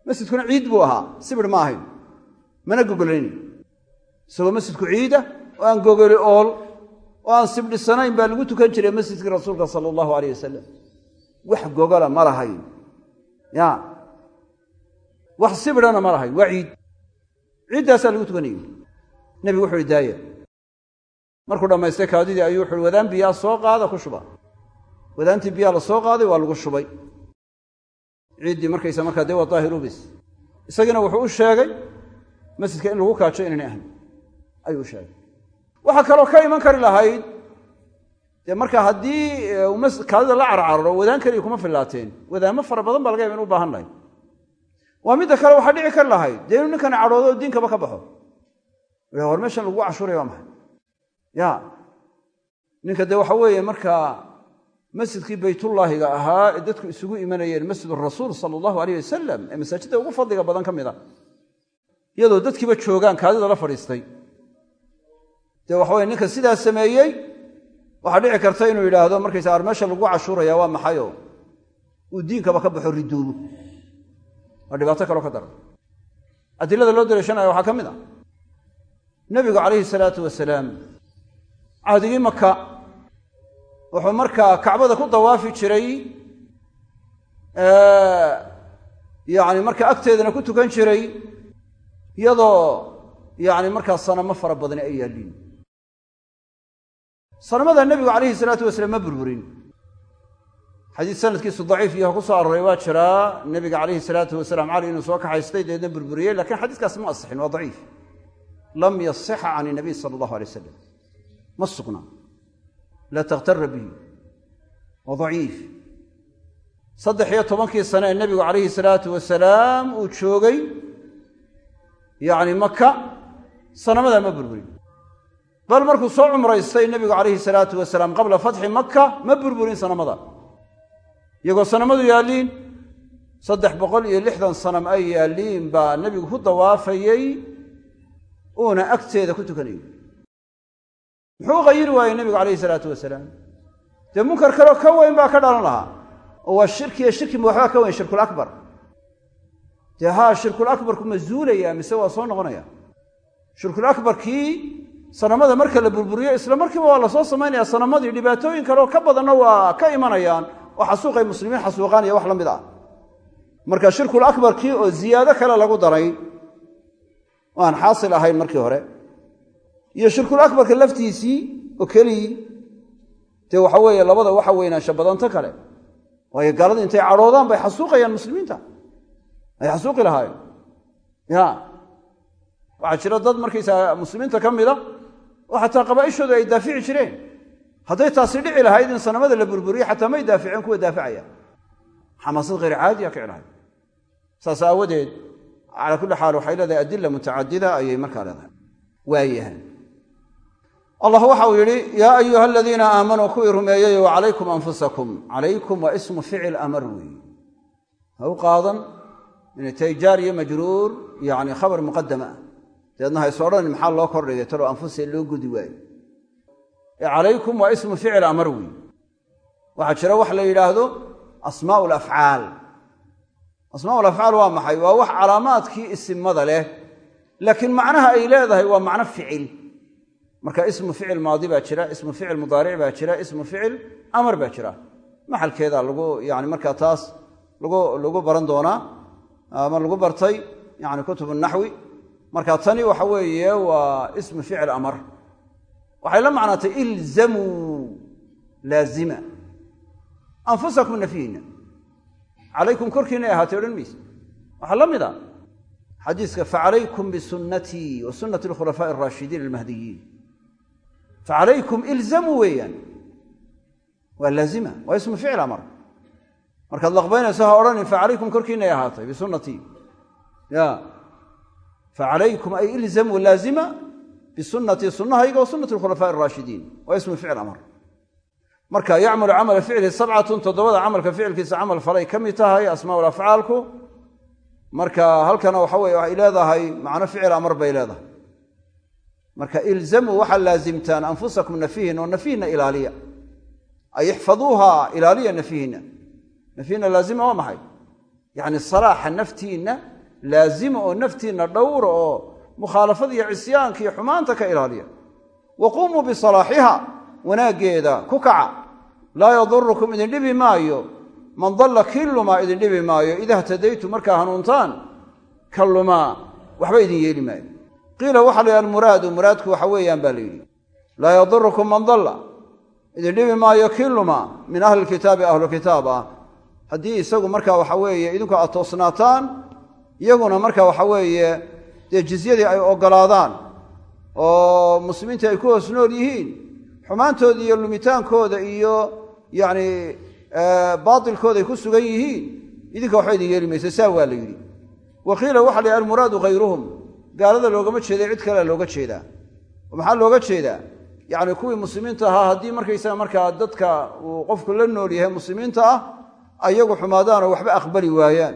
masjidkuna ciid buu ahaa. Sibir ma ahayn. Mana gogolaynayn isagoo masjidku ciida oo aan gogoli ool oo aan sibdhisanayn baa lagu tukan jiray masjidkii rasuulka sala allahu aleyh wasalam wax gogola ma lahayn. Ya. Wax sibirana ma lahayn. Waa ciid. Ciiddaasaa lagu tukanayay. Nebigu wuxu uhi daaya markuu dhammaystay kaadidii ayuu wuxuuhi wadaan biyaa soo qaada ku shuba. Wadaantii biyaa la soo qaaday waa lagu shubay. Ciiddii markaysa markaa dee waa daahirubis isagiina wuxuu u sheegay masjidka in lagu kaajo inaynay ahayn. Ayuu sheegay. Waxaa kaloo ka iman kari lahayd dee marka haddii kaadida la carcararo wadaan keliya kuma fillaateen wadaamo fara badan baa laga yaba inu u baahan lahayd waa midda kale waxaa dhici kari lahayd dee inuu ninkani cadhoodo oo diinkaba ka baxo. War meeshan lagu cashuuraya waa maxay ya. Ninka dee waxa weeye markaa masjidkii baytullaahiga ahaa ee dadku isugu imanayeen masjid rasuul sala allahu aleyh wasalam ee masaajidda ugu fadliga badan ka mid a iyadoo dadkiiba joogaan kaadida la fadhiistay. Dee waxaweye ninka sidaa sameeyey waxaa dhici karta inuu yidhaahdo markaysa ar meesha lagu cashuuraya waa maxayo uu diinkaba ka baxo riduubo waa dhibaato kaloo ka daran. Adilada loo daliishanaya waxaa ka mid ah nebigu calayhi salaatu wasalaam cahdigii maka wuxuu markaa kacbada ku dawaafi jiray yani markaa agteedana ku tukan jiray iyadoo yani markaa sanamo fara badani ay yaalliin. Sanamada nebigu calayhi salaatu wasalaam ma burburin. Xadiis sanadkiisu daciif yaho ku soo aroray waa jiraa nebiga calayhi salaatu wasalaam cali inuu soo kaxaystay deedna burburiyey lakiin xadiiskaas ma asixin waa daciif. Lam yasixa can inabiy sala allahu alay wasalam ma sugna la takhtara bihi waa daciif saddex iyo tobankii sane ee nebigu calayhi salaatu wasalaam uu joogay yacni maka sanamadaa ma burburin bal markuu soo cumraystay nebigu calayhi salaatu wasalaam qabla fatxi maka ma burburin sanamada iyagoo sanamadu yaalliin saddex boqol iyo lixdan sanam ay yaalliin baa nebigu ku dawaafayey uuna agteeda ku tukanayay muxuu u qayiri waayey nebigu calayhi salaatu wasalaam? Dee munkar kaleo ka weyn baa ka dhalan lahaa. Oo waa shirki iyo shirki ma waxbaa ka weyn shirkul akbar. Dee haa shirkul akbarku ma zuulaya mise waa soo noqonaya? Shirkul akbarkii sanamada marka la burburiyo isla markiiba waa la soo samaynaya sanamadii dhibaatooyin kaleoo ka badanna waa ka imanayaan oo xasuuqay muslimiin xasuuqaan iyo wax la mid ah. Marka shirkul akbarkii oo ziyaado kale lagu daray aan xaasil ahayn markii hore iyo shirkul akbarka laftiisii oo keliyii dee waxa weeye labada waxa weynaansha badanto kale. Waayo gaaladii intay cadhoodaan bay xasuuqayaan muslimiinta. Ay xasuuqi lahaayeen. Ya. Waxaa jira dad markaysaa muslimiinta ka mida oo xataa qabaa'ishooda ay daafici jireen. Hadday taasi dhici lahayd in sanamada la burburiyo xataa may daaficeen kuwa daafacaya. Xamaasad khayr caadiya kici lahayd saas aawadeed calaa kulli xaal waxay leedahay adila mutacadida ayay markaa leedahay. Waayahay allah waxa uu yidhi yaa ayuha aladiina aamanuu kuwii rumeeyeyo calaykum anfusakum. Calaykum waa ismu ficil amar weeye ha u qaadan? Inay tahay jaar iyo majruur yani khabar muqadama ah. Dabeedna ha is odhan maxaa loo kordhigay talo anfusa loo gudi waayo calaykum waa ismu ficil amar weeye waxaa jira wax la yidhaahdo asmaau lafcaal asmaau lafcaal waa maxay? Waa wax calaamaadkii isimada leh laakiin macnaha ay leedahay waa macno ficil marka ismu ficil maadi baa jira ismu ficil mudaaric baa jira ismu ficil amar baa jira. Maxalkeeda lagu yani markaa taas lagu baran doonaa ama lagu bartay yani kutub naxwi. Marka tani waxa weeye waa ismu ficil amar. Waxay la macnaatay ilzamuu laazima. Anfusakum nafyihinna calaykum korkiinay ahaatay odhan mayse waxaa la mid a xadiiska facalaykum bisunnatii wa sunnati alkhulafaa'i araashidiin almahdiyiin facalaykum ilzamuu weeyaan waa laazima waa ismu ficil amar markaad laqbaynayso ha odhanin facalaykum korkiinay ahaatay bisunnatii ya facalaykum ay ilzamuu laazima bisunnatii sunnahayga wa sunnati alkhulafaa'i araashidiin waa ismu ficil amar marka yacmalu camala ficli sabcatun toddobada camalka ficilkiisa camal falay ka mid tahay asmaa'ul afcaalku marka halkana waxa weye waxay leedahay macno ficil amar bay leedahay marka ilzamuu waxaa laazimtaan anfusakum nafihin oo nafihinna ilaaliya. Ay ixfaduuha ilaaliya nafihinna nafihinna laazima waa maxay? Yacni salaaxa naftiinna laazima oo naftiinna dhowra oo mukhaalafada iyo cisyaanka iyo xumaanta ka ilaaliya. Wa qumuu bisalaaxiha wanaaggeeda ku kaca. Laa yadurukum idin dhibi maayo. Man dalla kii lumaa idin dhibi maayo. Ida htadaytu markaa hanuuntaan ka lumaa waxba idin yeeli maayo qiila waxa la yidhi almuraadu muraadku waxa weeyaan baa la yidhi laa yadurukum man dalla. Idin dhibi maayo kii lumaa min ahli kitaabi ahlu kitaab ah. Haddii isagu marka waxa weeye idinku aad toosnaataan iyaguna marka waxa weeye dee jizyadii ay oggolaadaan oo muslimiintii ay ku hoos nool yihiin xumaantooda iyo lumitaankooda iyo yacni baatilkooda ay ku sugan yihiin idinka waxba idin yeeli maysa saa waa la yidhi. Wa qiila waxa la yidhi almuraadu hayruhum gaalada loogama jeeda cid kalea looga jeedaa maxaa looga jeedaa? Yacni kuwii muslimiinta ahaa haddii markaysaga markaa dadka uu qofku la nool yahay muslimiinta ah ayagu xumaadaanoo waxba aqbali waayaan.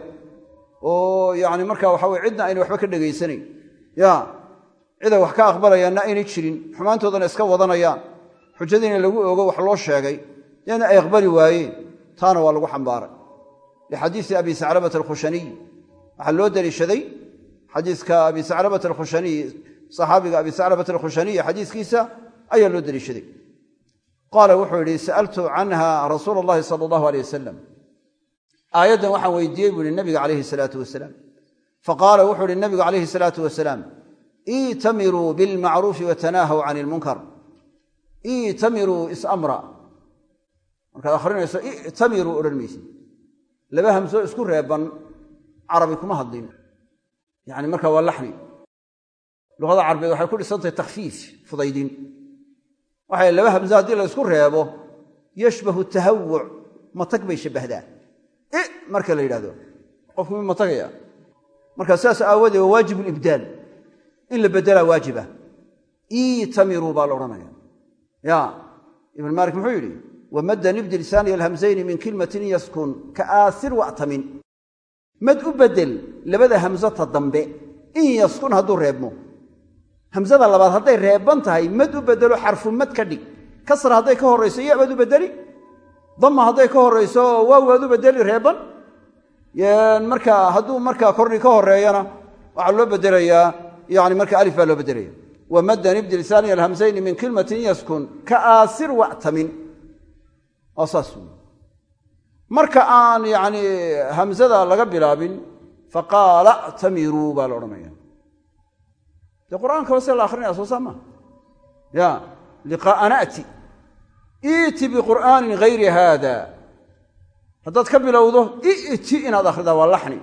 Oo yacni marka waxa weye cidna ayna waxba ka dhegaysanayn. Ya ciday wax ka aqbalayaanna aynay jirin xumaantoodana iska wadanayaan. Xujadiina lagu ogo wax loo sheegay deena ay aqbali waayeen. Taana waa lagu xambaaray. Lixadiisi abi saclabata alkhushaniy. Waxaa loo daliishaday xadiiska abi saclabata alkhushaniy saxaabiga abi saclabata alkhushaniy xadiiskiisa ayaa loo daliishaday qaala wuxuu yidhi sa'altu canha rasuula allahi sala allahu aleyh wasalam aayaddan waxaan weydiiyey buu yihi nabiga calayhi salaatu wasalaam faqaala wuxuu ihi nabigu calayhi salaatu wasalaam iitamiruu bilmacruufi watanaahaw can ilmunkar iitamiruu isamra. Markaad akhrinayso itamiruu odhan maysid. Laba hamsoo isku reeban carabi kuma hadlin yani marka waa laxni luqada carabeed waxay ku dhisantahay takhfiif fudaydin. Waxay laba hamse haddii la ysku reebo yashbahu tahawuc matag bay shabbahdaa i marka la yidhahdo qofku mi matagaya marka sidaas aawoodee waa waajib libdaal in la bedelaa waajiba. Iitamiruu baa la odhanaya. Ya ibn maalik muxuu yidhi wamadda nibdi lisaaniy alhamzayni min kilmatin yaskun ka aasir wa'tamin mad u bedel labada hamsata dambe in yaskun hadduu reebmo. Hamsada labaad hadday reebban tahay mad u bedelo xarfu mad ka dhig. Kasra hadday ka horrayso ya baad u bedeli. Dama hadday ka horrayso waaw waad u bedeli reebban. Marka hadduu markaa kordhi ka horeeyana waxaa loo bedelayaa yani marka alif baa loo bedelaya wamadda nibdi lisaaniy alhamzayni min kilmatin yaskun ka aasir saas. wey marka aan yani hamzada laga bilaabin faqaala tamiruu baa la odhanaya. Dee qur'aanka hoose la akrinaya soo saa maa ya liqaa'a na'ti iiti biqur'aanin gayri haada. Haddaad ka bilowdo i'ti inaad akhridaa waa laxni.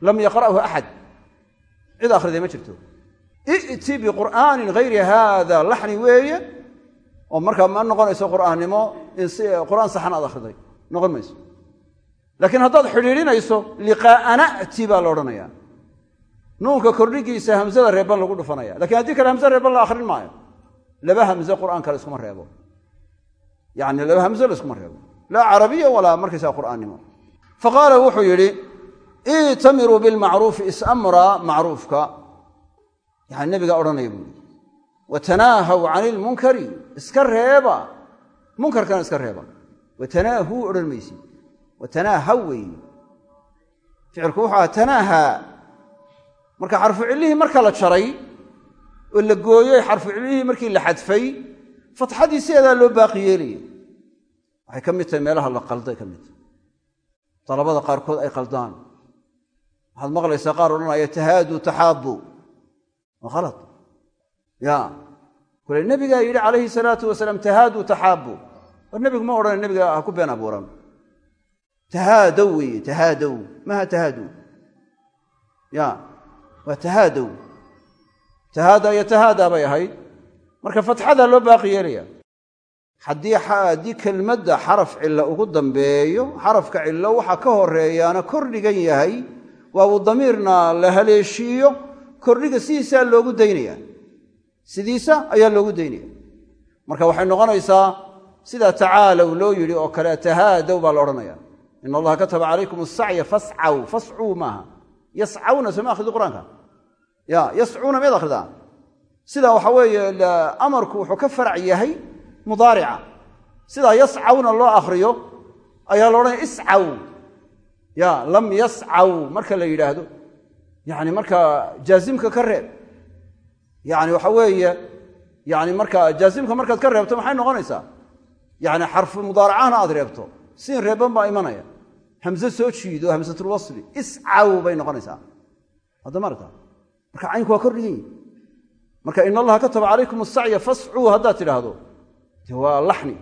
Lam yaqra'hu axad cid akhriday ma jirto. I'ti biqur'aanin hayri haada. Laxni weeye oo markaa ma noqonayso qur'aannimo in qur'aan saxan aad akhriday noqon mayso. Laakiin haddaad xidhiidhinayso liqaa'a na'ti baa la odhanayaa nuunka kordhigiisa hamsada reeban lagu dhufanaya. Lakin haddii kale hamse reeban la akhrin maayo. Laba hamze qur'aanka la iskuma reebo. Yani laba hamze la iskuma reebo. Laa carabiya walaa markaysaa qur'aannimo. Fa wuxuu yidhi itamiruu bilmacruufi isamra macruufka yani nebigaa odhanaya buu yidhi watanaahaw cani ilmunkari iska reeba. Munkarkana iska reeba watanaahuu odhan maysi watanaahaw weeye ficilku wuxuu aha tanaaha. Marka xarfu cillihii marka la jaray oo la gooyoy xarfu cillihii markii la xadfay fatxadii sideedaa loo baaqi yeelaya. Waxay ka mid tahay meelaha la qalday ka mid. Tahay dalabada qaarkood ay qaldaan. Waxaad maqlaysaa qaar odhanaya tahaaduu taxaabu waa khalad. Ya kule nebigaa yidhi calayhi salaatu war nebigu ma odhana nebiga ha ku been abuuran. Tahaadow weeye tahaadow maha tahaadow ya waa tahaadow tahaada iyo tahaadaa bay ahayd. Marka fatxadaa loo baaqi yeelaya haddii kelmadda xaraf cillo ugu dambeeyo xarafka cillo waxa ka horeeyaana kor dhigan yahay waabu damiirna la haleeshiiyo kordhiga sidiisaa loogu daynaya sidiisa ayaa loogu daynaya marka waxay noqonaysaa sida tacaalow loo yidhi oo kale tahaadow baa la odhanaya. In allaha kataba calaykum asacya fascaw fascuu maaha. Yascawna sooma akhrido qur'aanka? Ya yascuuna miyaad akhridaa? Sidaa waxa weeye amarku wuxuu ka farac yahay mudaarica. Sidaa yascawna loo akhriyo ayaa la odhanaya iscaw. Ya lam yascaw marka la yidhaahdo. Yani markaa jaazimka ka reeb. Yani waxa weeye yani markaa jaazimka markaad ka reebto maxay noqonaysaa yani xarfu mudaaracahna aad reebto. Siin reeban baa imanaya. Hamse soo jiido hamsatulwasli iscaw bay noqonaysaa. Hadda marata marka caynku waa kordhigan yihi marka in allaha kataba calaykum asacya fascuu haddaad tidhaahdo. Waa laxni.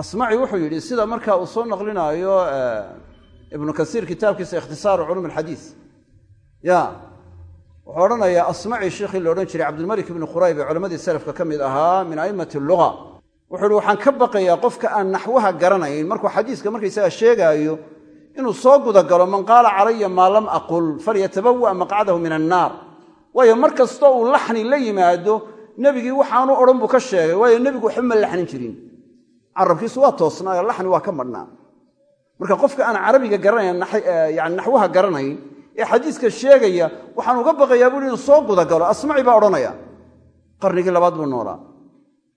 Asmaci wuxuu yidhi sida markaa uu soo naqlinaayo ibnu kasiir kitaabkiisa ikhtisaaru culum alxadiis ya. Wuxuu odhanayaa asmaci sheikhii la odhan jiray cabdilmalik ibni qurayb culammadii salafka ka mid ahaa min a'immati luga wuxuu waxaan ka baqayaa qofka aan naxwaha garanayn. Markuu xadiiska markaysaga sheegaayo inuu soo gudagalo man qaala calaya maa lam aqul falyatabawa maqcadahu min annaar. Waayo mar kastoo uu laxni la yimaado nebigii waxaanu odhan buu ka sheegay waayo nebigu waxba ma laxnin jirin. Carabkiisu waa toosnaayo laxni waa ka madhnaa. Marka qofka aan carabiga garanayn yani naxwaha garanayn ee xadiiska sheegaya waxaan uga baqayaa buui inuu soo gudagalo asmaci baa odhanaya qarnigii labaad buu noolaa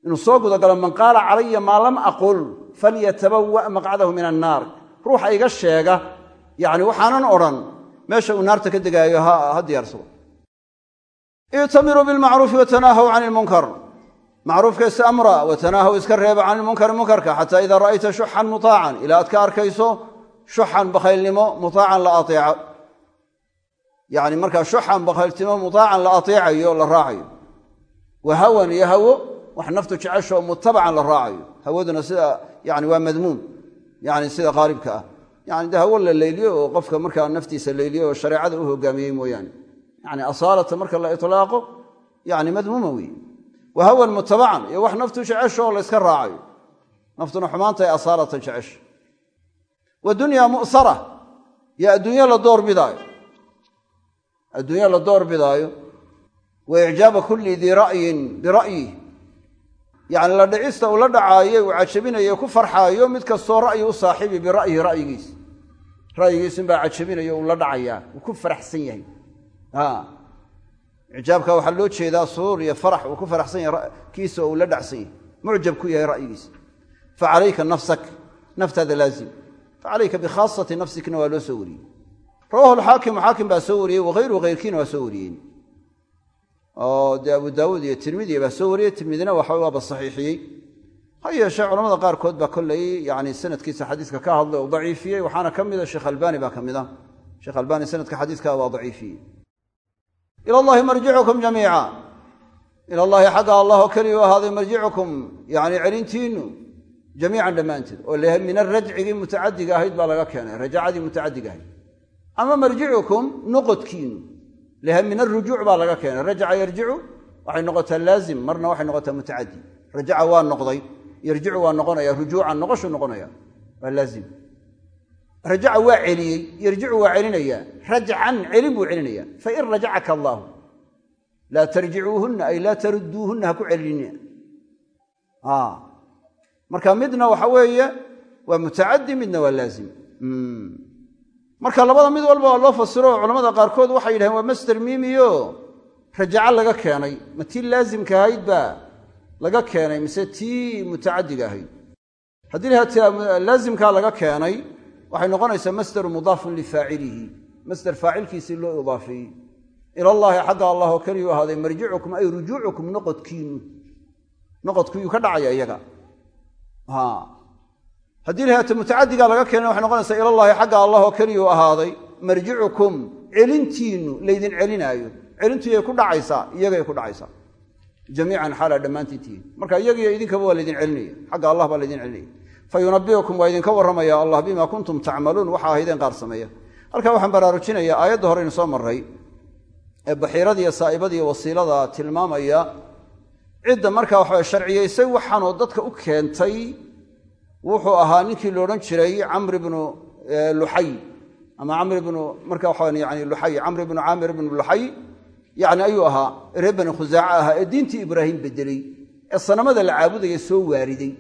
inuu soo gudagalo man qaala calaya maa lam aqul falyatabawa maqcadahu min annaar. Ruuxa iga sheega yani waxaanan odhan meesha uu naarta ka degaayo ha diyaarsado itamiruu bilmacruufi watanaahaw can ilmunkar macruufka is amra watanaahaw iska reeba can ilmunkari munkarka xataa idaa ra'ayta shuxan mutaacan ilaa aad ka arkayso shuxan bakhaylnimo mutaacan la aeeco yani markaa shuxan bakhayltimo mutaacan la ateecayo la raacayo. Wa hawan iyo hawo wax naftu jecesho mutabacan la raacayo. Hawaduna sida yani waa madmuum. Yani sida qaalibka ah. Yani de hawo la leyliyo oo qofka markaa naftiisa leyliyo oo shareecada u hogaamiyey mooyaane. Yani asaalata marka la ilaaqo yani madmuuma weeye. Wa hawan mutabacan iyo wax naftu jecesho oo layska raacayo. Naftuna xumaantahay asaalatan jecesha. Wa dunyaa mu'sara. Ra'yin bira'yih yacni la dhicista uu la dhacaayo uu cajabinayo ku farxaayo mid kastoo ra'yi u saaxiibi bira'yihi ra'yigiis. Ra'yigiisunbaa cajabinayo uu la dhacayaa uu ku faraxsan yahay. Ijaabka waxaa loo jeedaa suruur iyo farax uu ku faraxsan yahay kiisa uu la dhacsan yahay. Mucjab ku yahay ra'yigiisa fa calayka nafsak naftaada laazim. Fa calayka bikhaasati nafsikna waa loo soo wariyey. Rawahu alxaakimu xaakim baa soo wariyey wahayruhu hayrkiina waa soo wariyeen oo dee abu daawuud iyo tirmidiya baa soo wariyey. Tirmidina waxa waaba saxiixiyey. Ha yeeshee culamada qaarkood baa kollay yani sanadkiisa xadiiska ka hadlay oo daciifiyey. Waxaana ka mida sheekh albaani baa ka mid a. Sheekh albaani sanadka xadiiska waa daciifiyey. Ila allahi marjicukum jamiica. Ila allahi xagga allah oo keliya u ahaaday marjicukum yani celintiinnu jamiican dhammaanteed. Oo leeyahay min arajcigii mutacadiga ahayd baa laga keenay rajacadii mutacadiga ahayd. Ama marjicukum noqodkiinnu leeyahay min arujuuc baa laga keenay rajaca yarjicu waxay noqotaa laazim marna waxay noqotaa mutacadi rajaca waa noqday yarjicu waa noqonaya rujuucan noqoshu noqonaya waa laazim rajaca waa celiyey yarjicu waa celinayaa rajcan celin buu celinaya fain rajacaka allaahu laa tarjicuuhunna ay laa tarudduuhunna ha ku celinina marka midna waxa weeye waa mutacadi midna waa laazim marka labada mid walba waa loo fasiro oo culamada qaarkood waxay yidhaheen waa master miimiyo rajaco laga keenay. Ma tii laazimka ahayd baa laga keenay mise tii mutacadiga ahayd? Haddii laazimkaa laga keenay waxay noqonaysaa masdaru mudaafun lifaacilihi masder faacilkiisii loo idaafeeyey ilallaahi xagga allah oo keliyu ahaaday marjicukum ay rujuucukum noqodkiinu noqodkiyuu ka dhacaya iyaga haddii lahaata mutacadigaa laga keenay waxay noqonaysaa ilallaahi xagga allah oo keliyuu ahaaday marjicukum celintiinnu laydin celinaayo. Celintuyay ku dhacaysaa iyagay ku dhacaysaa. Jamiican xaalaa dhammaantiintihiin marka iyagiyo idinkaba waa laydin celinaya. Xagga allah baa laydin celinaya. Fayunabiukum waa idinka warramaya allah bima kuntum tacmaluun waxa ahaydeen qaar sameeya. Halkaa waxaan baraarujinayaa aayadda horeynu soo marray ee baxiiradiiyo saa'ibadiiyo wasiilada tilmaamaya. Cidda markaa waxawa sharciyaysay waxaanoo dadka u keentay wuxuu ahaa ninkii la odhan jiray camr ibnu luxay ama camr ibnu marka waxaa yani luxay camr ibnu caamir ibnu luxay yani ayuu ahaa reer bani khusaaca ahaa ee diintii ibraahim bedeley ee sanamada la caabudaya soo waariday.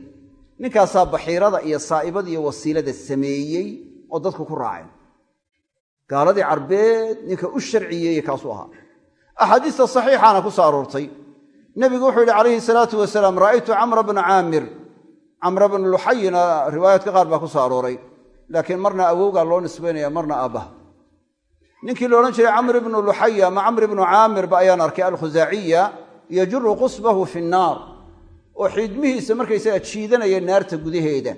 Ninkaasaa baxiirada iyo saa'ibada iyo wasiilada sameeyey oo dadku ku raaceen. Gaaladii carbeed ninka u sharciyeeye kaasuu ahaa. Axaadiista saxiixaana ku soo aroortay. Nebigu wuxuu yidhi calayhi salaatu wasalaam ra'aytu camra bna caamir camra bna luxayina riwaayaadka qaar baa ku soo arooray laakiin marna awowgaa loo nisbaynaya marna aabbaha ninkii la odhan jiray camr ibnu luxaya ama camr ibnu caamirba ayaan arkay alkhusaaciya yajuru qusbahu fi nnaar oo xiidmihiisa markaysaga jiidanaya naarta gudaheeda.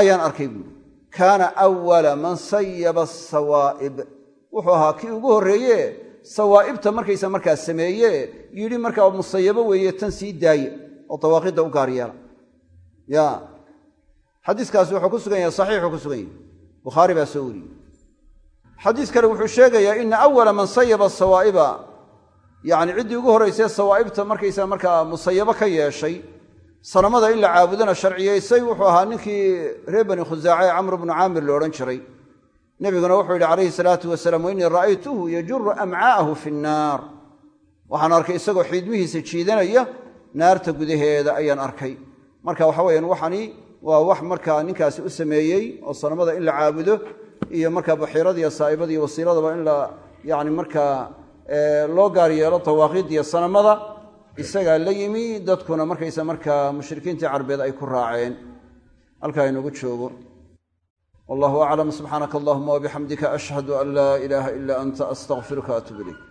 Ayaan arkay buuri kaana awala man sayaba asawaa'ib wuxuu ahaa kii ugu horreeye sawaa'ibta markaysa markaa sameeye yidhi markaa musayabo weeye tan sii daaye. Oo dawaaqidda u gaar yeela ya. Xadiiskaasi wuxuu ku sugan yahay saxiixuu ku sugan yahay. Bukhaari baa soo wariyey. Xadiis kale wuxuu sheegayaa ina awala man sayaba sawaa'iba yacni ciddii ugu horraysee sawaa'ibta markaysa markaa musayabo ka yeeshay sanamada in la caabudana sharciyaysay wuxuu ahaa ninkii reer bani khusaace ee camr bnu caamir la odhan jiray. Nebiguna wuxuu yidhi calayhi salaatu wasalaam wainii ra'aytuhu yajuru amcaa'ahu fi nnaar. Waxaan arkay isagoo xiidmihiisa jiidanaya naarta gudaheeda ayaan arkay marka waxa weyaan waxani waa wax markaa ninkaasi u sameeyey oo sanamada in la caabudo iyo markaa baxiiradiiyo saa'ibada iyo wasiiladaba in la yani markaa loo gaar yeelo dawaaqidiyo sanamada isagaa la yimi dadkuna markaysa markaa mushrikiintii carbeed ay ku raaceen. Halkaa inugu joogo. Wallahu aclam subxaanaka allahuma wabixamdika ashhadu an laa ilaaha ila anta astaqfiruka atub ilayk